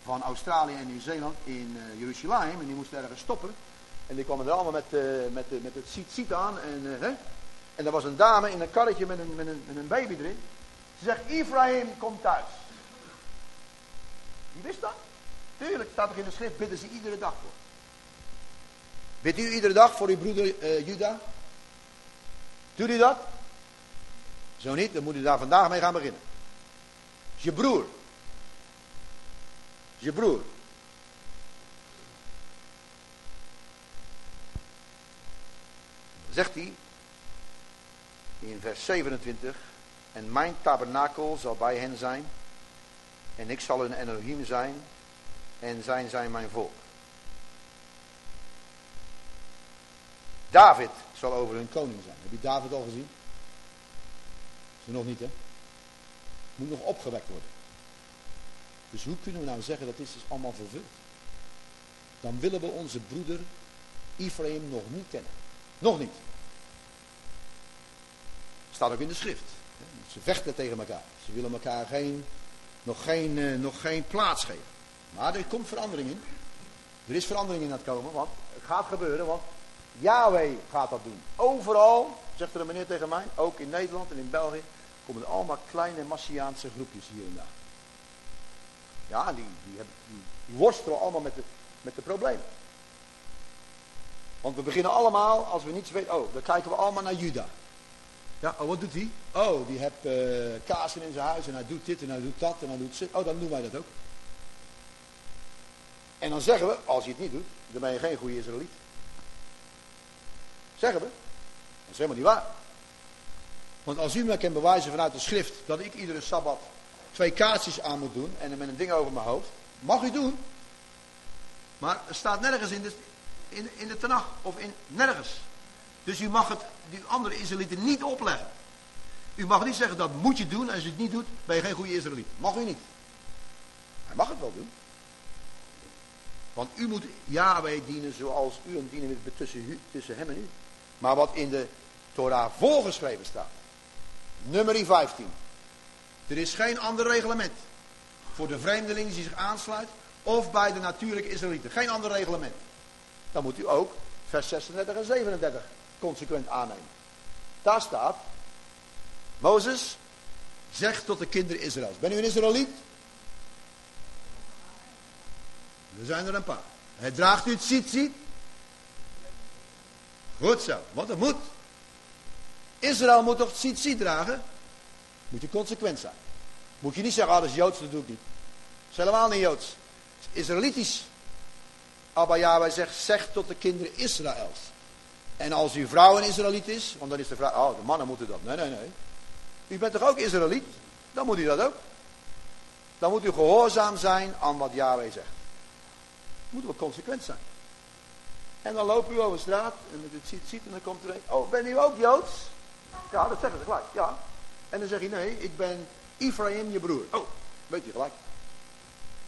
van Australië en Nieuw-Zeeland in uh, Jeruzalem. En die moesten ergens stoppen. En die kwamen er allemaal met, uh, met, uh, met het ziet aan. En, hè? en er was een dame in een karretje met een, met, een, een baby erin. Ze zegt, Ephraim, kom thuis. Wie wist dat? Tuurlijk, staat toch in de schrift, bidden ze iedere dag voor. Bidt u iedere dag voor uw broeder Juda? Doet u dat? Zo niet, dan moet u daar vandaag mee gaan beginnen. Je broer. Je broer. Zegt hij in vers 27. En mijn tabernakel zal bij hen zijn. En ik zal hun Elohim zijn. En zijn zij mijn volk. David zal over hun koning zijn. Heb je David al gezien? Is er nog niet, hè? Moet nog opgewekt worden. Dus hoe kunnen we nou zeggen dat dit is allemaal vervuld? Dan willen we onze broeder Ephraim nog niet kennen. Nog niet. Staat ook in de schrift. Ze vechten tegen elkaar. Ze willen elkaar geen, nog, geen, uh, nog geen plaats geven. Maar er komt verandering in. Er is verandering in aan het komen, want het gaat gebeuren, want Yahweh gaat dat doen. Overal, zegt er een meneer tegen mij, ook in Nederland en in België, komen er allemaal kleine Massiaanse groepjes hier en daar. Ja, die, die, hebben, die, worstelen allemaal met de, met de problemen. Want we beginnen allemaal, als we niets weten, oh, dan kijken we allemaal naar Juda. Ja, oh, wat doet hij? Oh, die heeft uh, kazen in zijn huis en hij doet dit en hij doet dat en hij doet zit. Oh, dan doen wij dat ook. En dan zeggen we, als je het niet doet, dan ben je geen goede Israëliet. Zeggen we. Dat is helemaal niet waar. Want als u me kan bewijzen vanuit de schrift dat ik iedere sabbat twee kaatsjes aan moet doen en met een ding over mijn hoofd, mag u doen. Maar er staat nergens in de, in, in de Tanach of in nergens. Dus u mag het die andere Israëlieten niet opleggen. U mag niet zeggen dat moet je doen en als je het niet doet, ben je geen goede Israëliet. Mag u niet. Hij mag het wel doen. Want u moet Yahweh dienen zoals u hem dienen tussen, tussen hem en u. Maar wat in de Torah voorgeschreven staat. Nummer 15. Er is geen ander reglement. Voor de vreemdeling die zich aansluit. Of bij de natuurlijke Israëlieten. Geen ander reglement. Dan moet u ook vers 36 en 37 consequent aannemen. Daar staat. Mozes zegt tot de kinderen Israëls. Ben u een Israëliet? Er zijn er een paar. Hij draagt u het ziet. Goed zo, want dat moet. Israël moet toch ziet dragen? Moet je consequent zijn. Moet je niet zeggen, ah dat is Joods, dat doe ik niet. Dat is helemaal niet Joods. Het is Israëlitisch. Abba Yahweh zegt, zeg tot de kinderen Israëls. En als uw vrouw een Israëliet is, want dan is de vrouw, oh de mannen moeten dat. Nee, nee, nee. U bent toch ook Israëliet? Dan moet u dat ook. Dan moet u gehoorzaam zijn aan wat Yahweh zegt. Moeten we consequent zijn. En dan lopen u over straat en het ziet, ziet en dan komt er een. Oh, ben u ook Joods? Ja, dat zeggen ze gelijk. Ja. En dan zeg je nee, ik ben Ephraim, je broer. Oh, weet je gelijk.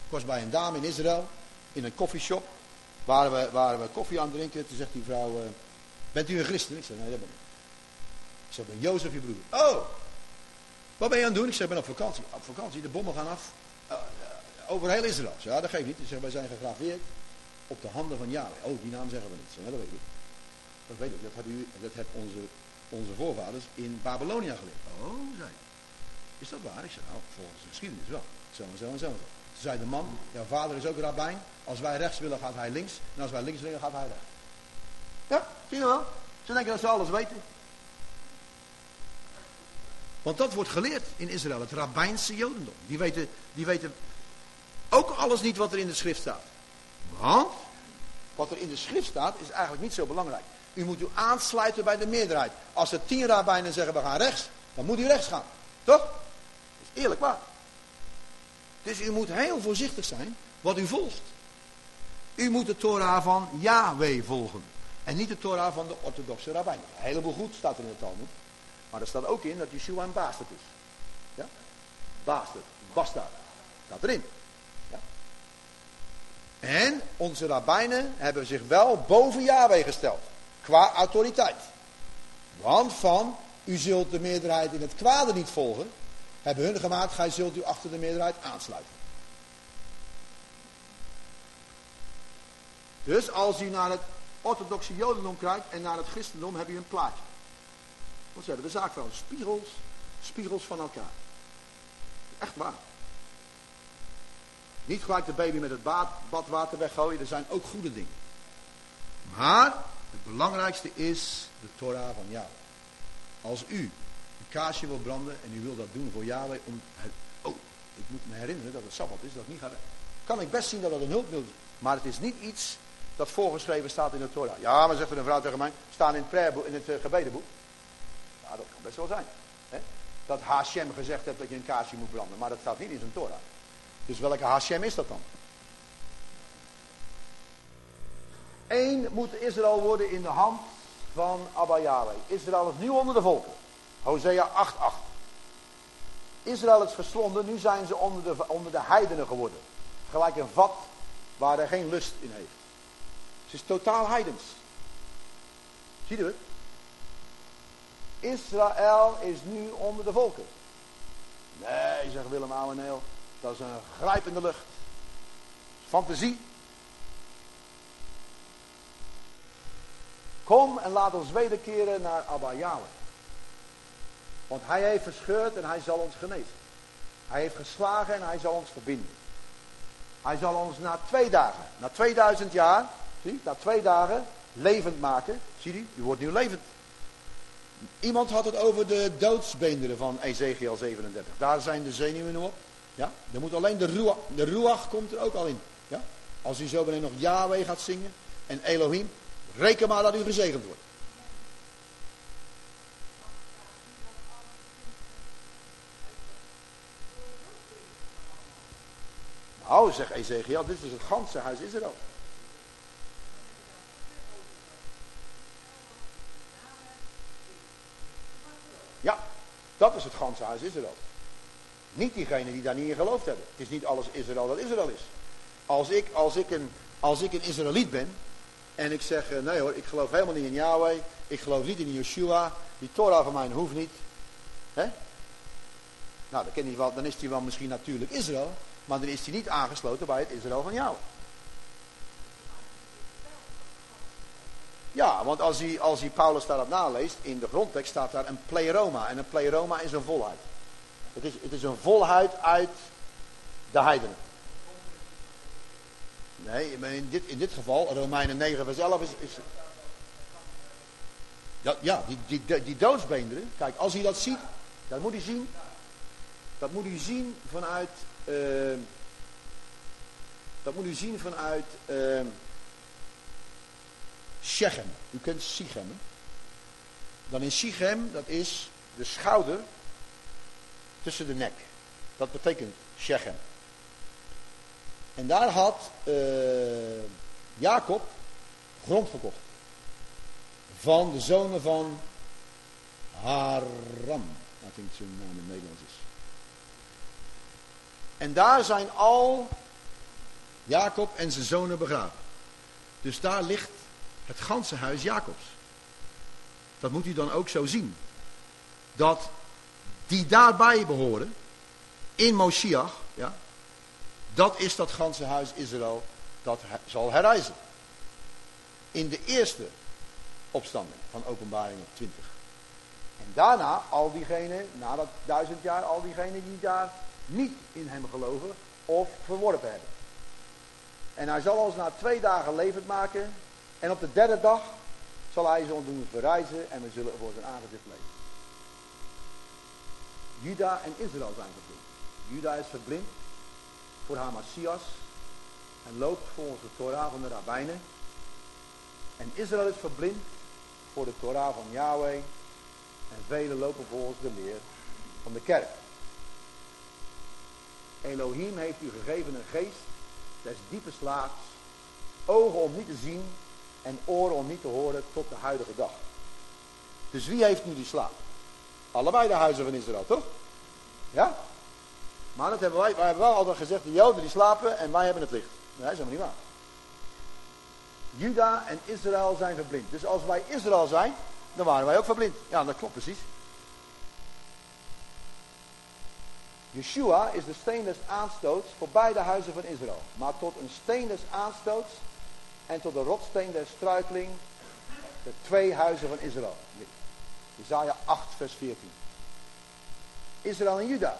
Ik was bij een dame in Israël, in een koffieshop. Waren we, waren we koffie aan drinken. Toen zegt die vrouw, uh, bent u een christen? Ik zeg, nee, dat ben ik. Ik zeg, ben Jozef je broer. Oh, wat ben je aan het doen? Ik zeg, ben op vakantie. Op vakantie, de bommen gaan af. Over heel Israël. Ja, dat geeft niet. Ik zeg, wij zijn gegraveerd op de handen van Yahweh. Oh, die naam zeggen we niet. Ja, dat weet ik. Dat weet ik. Dat hebben, u, dat hebben onze, onze voorvaders in Babylonia geleerd. Oh, zei Is dat waar? Ik zei, nou, volgens de geschiedenis wel. Zo en zo en zo. Toen zei de man, jouw vader is ook rabbijn. Als wij rechts willen, gaat hij links. En als wij links willen, gaat hij rechts. Ja, zie je wel? Ze denken dat ze alles weten. Want dat wordt geleerd in Israël, het rabbijnse jodendom. Die weten, die weten ook alles niet wat er in de schrift staat. Want wat er in de schrift staat is eigenlijk niet zo belangrijk. U moet u aansluiten bij de meerderheid. Als er tien rabbijnen zeggen we gaan rechts, dan moet u rechts gaan. Toch? Dat is eerlijk waar. Dus u moet heel voorzichtig zijn wat u volgt. U moet de Torah van Yahweh volgen. En niet de Torah van de orthodoxe rabbijnen. Een heleboel goed staat er in het Talmud. Maar er staat ook in dat Yeshua een bastard is. Ja? Bastard. Bastard. Staat erin. En onze rabbijnen hebben zich wel boven Yahweh gesteld. Qua autoriteit. Want van, u zult de meerderheid in het kwade niet volgen. Hebben hun gemaakt, gij zult u achter de meerderheid aansluiten. Dus als u naar het orthodoxe jodendom kijkt en naar het christendom, heb je een plaatje. Want ze hebben de zaak van spiegels, spiegels van elkaar. Echt waar. Niet gelijk de baby met het badwater weggooien, er zijn ook goede dingen. Maar het belangrijkste is de Torah van Yahweh. Als u een kaarsje wil branden en u wil dat doen voor Yahweh, om het, oh, ik moet me herinneren dat het Sabbat is, dat niet gaat. Kan ik best zien dat dat een hulpmiddel is. Maar het is niet iets dat voorgeschreven staat in de Torah. Ja, maar zegt er een vrouw tegen mij, staan in het, in het uh, gebedenboek. Ja, dat kan best wel zijn. Hè? Dat Hashem gezegd heeft dat je een kaarsje moet branden, maar dat staat niet in zijn Torah. Dus welke Hashem is dat dan? Eén moet Israël worden in de hand van Abba Yahweh. Israël is nu onder de volken. Hosea 8:8. Israël is verslonden, nu zijn ze onder de, onder de heidenen geworden. Gelijk een vat waar hij geen lust in heeft. Ze is totaal heidens. Zie je het? Israël is nu onder de volken. Nee, zegt Willem Ouweneel. Dat is een grijpende lucht. Fantasie. Kom en laat ons wederkeren naar Abba Yahweh. Want hij heeft verscheurd en hij zal ons genezen. Hij heeft geslagen en hij zal ons verbinden. Hij zal ons na twee dagen, na 2000 jaar, zie, na twee dagen, levend maken. Zie je, u wordt nu levend. Iemand had het over de doodsbeenderen van Ezekiel 37. Daar zijn de zenuwen op. Ja? Er moet alleen de ruach, de ruach komt er ook al in. Ja? Als u zo meteen nog Yahweh gaat zingen en Elohim, reken maar dat u gezegend wordt. Nou, zegt Ezekiel, dit is het ganse huis Israël. Ja, dat is het ganse huis Israël. Niet diegenen die daar niet in geloofd hebben. Het is niet alles Israël dat Israël is. Als ik, als ik, een, als ik een Israëliet ben en ik zeg, eh, nee hoor, ik geloof helemaal niet in Yahweh, ik geloof niet in Yeshua, die Torah van mij hoeft niet. Nou, dan, ken wel, dan is hij wel misschien natuurlijk Israël, maar dan is hij niet aangesloten bij het Israël van jou. Ja, want als hij, als hij Paulus daarop naleest, in de grondtekst staat daar een pleroma. En een pleroma is een volheid. Het is, het is een volheid uit de heidenen. Nee, in dit, in dit geval, Romeinen 9 vers 11 is... is ja, ja die, die, die. Kijk, als hij dat ziet, dat moet hij zien. Dat moet hij zien vanuit... Uh, dat moet u zien vanuit... Uh, Shechem. U kent Sichem. Dan in Sichem, dat is de schouder tussen de nek. Dat betekent Shechem. En daar had uh, Jacob grond gekocht. Van de zonen van Haram. Ik denk zijn naam in het Nederlands is. En daar zijn al Jacob en zijn zonen begraven. Dus daar ligt het ganse huis Jacobs. Dat moet u dan ook zo zien. Dat die daarbij behoren, in Moshiach, ja, dat is dat ganse huis Israël dat zal herreizen. In de eerste opstanding van openbaring 20. En daarna al diegenen, na dat duizend jaar, al diegenen die daar niet in hem geloven of verworpen hebben. En hij zal ons na twee dagen levend maken en op de derde dag zal hij ze doen verrijzen en we zullen voor zijn aangezicht leven. Juda en Israël zijn verblind. Juda is verblind voor haar Messias en loopt volgens de Torah van de rabbijnen. En Israël is verblind voor de Torah van Yahweh. En velen lopen volgens de leer van de kerk. Elohim heeft u gegeven een geest des diepe slaags, ogen om niet te zien en oren om niet te horen tot de huidige dag. Dus wie heeft nu die slaap? Allebei de huizen van Israël, toch? Ja? Maar dat hebben wij, wij hebben wel altijd gezegd, de Joden die slapen en wij hebben het licht. Nee, dat is helemaal niet waar. Juda en Israël zijn verblind. Dus als wij Israël zijn, dan waren wij ook verblind. Ja, dat klopt precies. Yeshua is de steen des aanstoots voor beide huizen van Israël. Maar tot een steen des aanstoots en tot de rotsteen der struikeling de twee huizen van Israël. Isaiah 8 vers 14. Israël en Juda.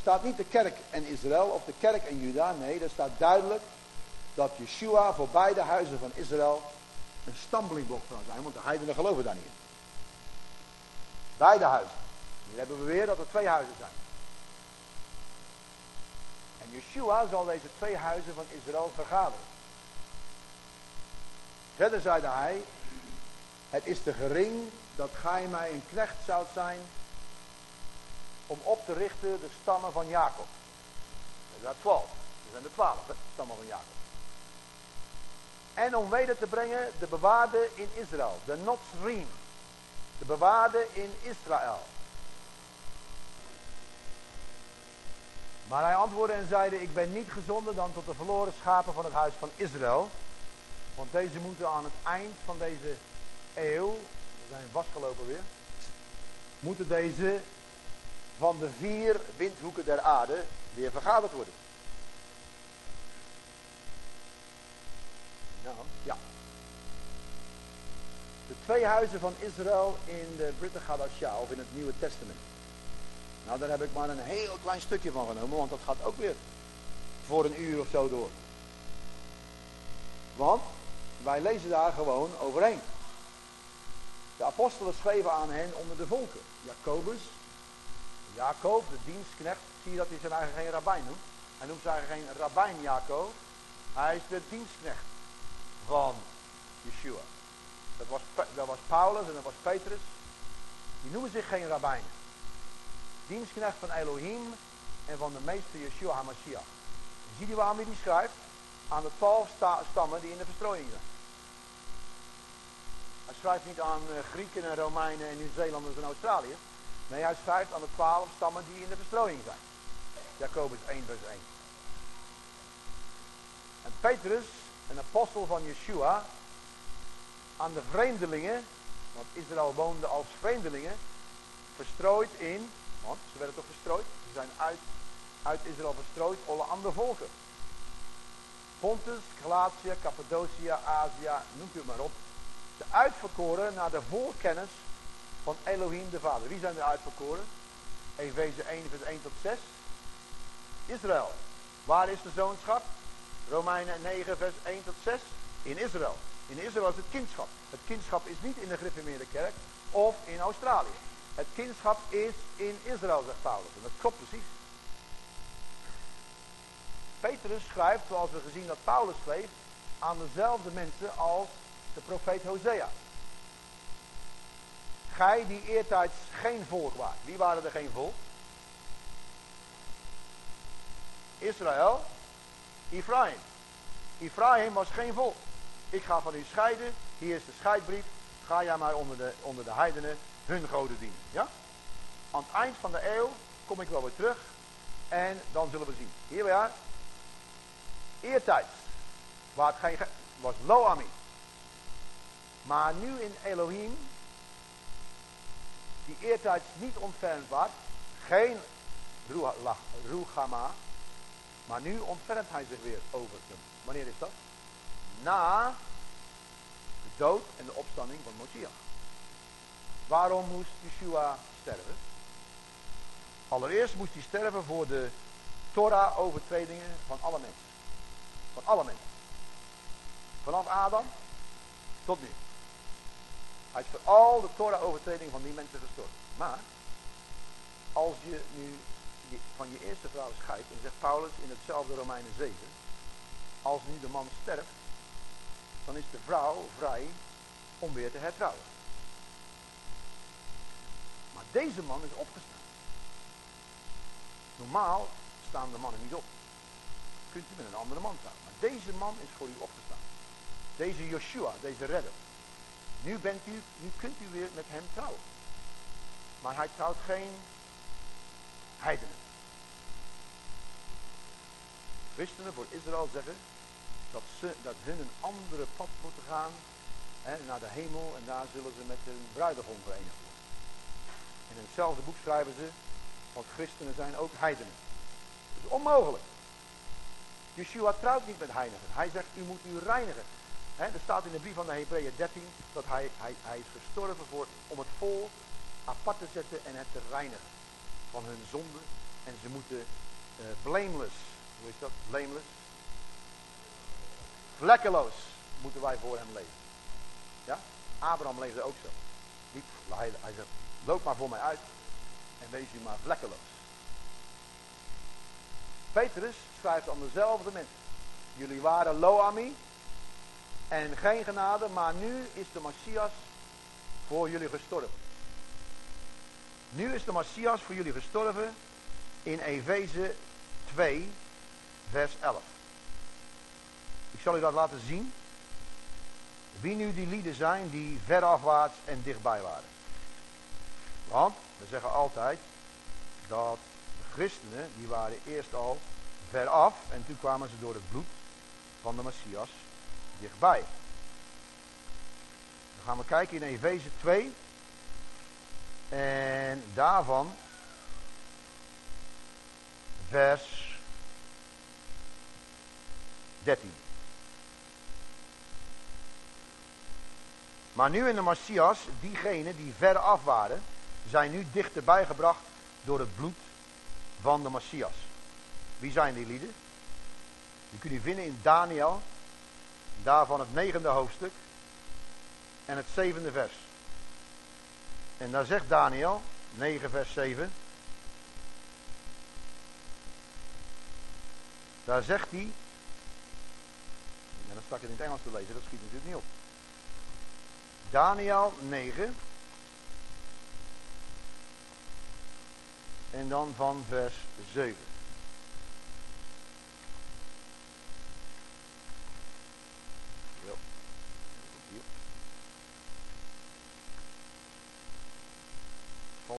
Staat niet de kerk en Israël of de kerk en Juda. Nee, er staat duidelijk dat Yeshua voor beide huizen van Israël een stammelingblok zou zijn. Want de heidenen geloven daar niet in. Beide huizen. Hier hebben we weer dat er twee huizen zijn. En Yeshua zal deze twee huizen van Israël vergaderen. Verder zeide hij, het is te gering dat gij mij een knecht zoudt zijn om op te richten de stammen van Jacob. Dat zijn twaalf. Dat zijn de twaalf, hè, stammen van Jacob. En om weder te brengen de bewaarde in Israël, de Notsrim, de bewaarde in Israël. Maar hij antwoordde en zeide, ik ben niet gezonden dan tot de verloren schapen van het huis van Israël. Want deze moeten aan het eind van deze eeuw, we zijn vastgelopen weer, moeten deze van de vier windhoeken der aarde weer vergaderd worden. Nou, ja. De twee huizen van Israël in de Britte of in het Nieuwe Testament. Nou, daar heb ik maar een heel klein stukje van genomen, want dat gaat ook weer voor een uur of zo door. Want wij lezen daar gewoon overheen. De apostelen schreven aan hen onder de volken. Jacobus, Jacob, de dienstknecht, zie je dat hij zijn eigen geen rabbijn noemt? Hij noemt zijn eigen geen rabbijn Jacob. Hij is de dienstknecht van Yeshua. Dat was, dat was Paulus en dat was Petrus. Die noemen zich geen rabbijnen. Dienstknecht van Elohim en van de meester Yeshua HaMashiach. Zie je waarom hij die schrijft? Aan de twaalf stammen die in de verstrooiing zijn. Hij schrijft niet aan uh, Grieken en Romeinen en Nieuw-Zeelanders en Australiërs. Nee, hij schrijft aan de twaalf stammen die in de verstrooiing zijn. Jacobus 1 vers 1. En Petrus, een apostel van Yeshua, aan de vreemdelingen, want Israël woonde als vreemdelingen, verstrooid in, want ze werden toch verstrooid, ze zijn uit, uit Israël verstrooid, alle andere volken. Pontus, Galatië, Cappadocia, Azië, noemt u het maar op. De uitverkoren naar de voorkennis van Elohim de Vader. Wie zijn de uitverkoren? Efeze 1 vers 1 tot 6. Israël. Waar is de zoonschap? Romeinen 9 vers 1 tot 6. In Israël. In Israël is het kindschap. Het kindschap is niet in de gereformeerde kerk of in Australië. Het kindschap is in Israël, zegt Paulus. En dat klopt precies. Petrus schrijft, zoals we gezien dat Paulus schreef, aan dezelfde mensen als de profeet Hosea. Gij die eertijds geen volk waart. Wie waren er geen volk? Israël, Ephraim. Ephraim was geen volk. Ik ga van u scheiden. Hier is de scheidbrief. Ga jij maar onder de, onder de heidenen hun goden dienen. Ja? Aan het eind van de eeuw kom ik wel weer terug. En dan zullen we zien. Hier we Eertijds. Waar het geen, was Loami. Maar nu in Elohim. Die eertijds niet ontfermd was. Geen Ruchama. Maar nu ontfermt hij zich weer over hem. Wanneer is dat? Na de dood en de opstanding van Moshiach. Waarom moest Yeshua sterven? Allereerst moest hij sterven voor de Torah-overtredingen van alle mensen. Van alle mensen. Vanaf Adam tot nu. Hij is voor al de Torah-overtredingen van die mensen gestorven. Maar, als je nu van je eerste vrouw scheidt, en zegt Paulus in hetzelfde Romeinen 7, als nu de man sterft, dan is de vrouw vrij om weer te hertrouwen. Maar deze man is opgestaan. Normaal staan de mannen niet op. Kunt u met een andere man trouwen. Maar deze man is voor u opgestaan. Deze Joshua, deze redder. Nu, bent u, nu kunt u weer met hem trouwen. Maar hij trouwt geen heidenen. Christenen voor Israël zeggen dat, ze, dat hun een andere pad moeten gaan hè, naar de hemel en daar zullen ze met hun bruidegom verenigd worden. In hetzelfde boek schrijven ze, want christenen zijn ook heidenen. Dat is onmogelijk. Yeshua trouwt niet met heiligen. Hij zegt, u moet u reinigen. Er staat in de brief van de Hebreeën 13 dat hij, hij, hij is gestorven voor, om het vol apart te zetten en het te reinigen van hun zonde. En ze moeten uh, blameless, hoe is dat? Blameless? Vlekkeloos moeten wij voor hem leven. Ja? Abraham leefde ook zo. Niet, hij, hij zegt, loop maar voor mij uit en wees u maar vlekkeloos. Petrus schrijft aan dezelfde mensen. Jullie waren Loami en geen genade, maar nu is de Messias voor jullie gestorven. Nu is de Messias voor jullie gestorven in Efeze 2, vers 11. Ik zal u dat laten zien. Wie nu die lieden zijn die verafwaarts en dichtbij waren. Want we zeggen altijd dat de christenen, die waren eerst al veraf en toen kwamen ze door het bloed van de Messias dichtbij. Dan gaan we kijken in Efeze 2 en daarvan vers 13. Maar nu in de Messias, diegenen die ver af waren, zijn nu dichterbij gebracht door het bloed van de Messias. Wie zijn die lieden? Die kun je vinden in Daniel Daarvan het negende hoofdstuk en het zevende vers. En daar zegt Daniel, 9 vers 7. Daar zegt hij, en dan sta ik het in het Engels te lezen, dat schiet natuurlijk niet op. Daniel 9. En dan van vers 7.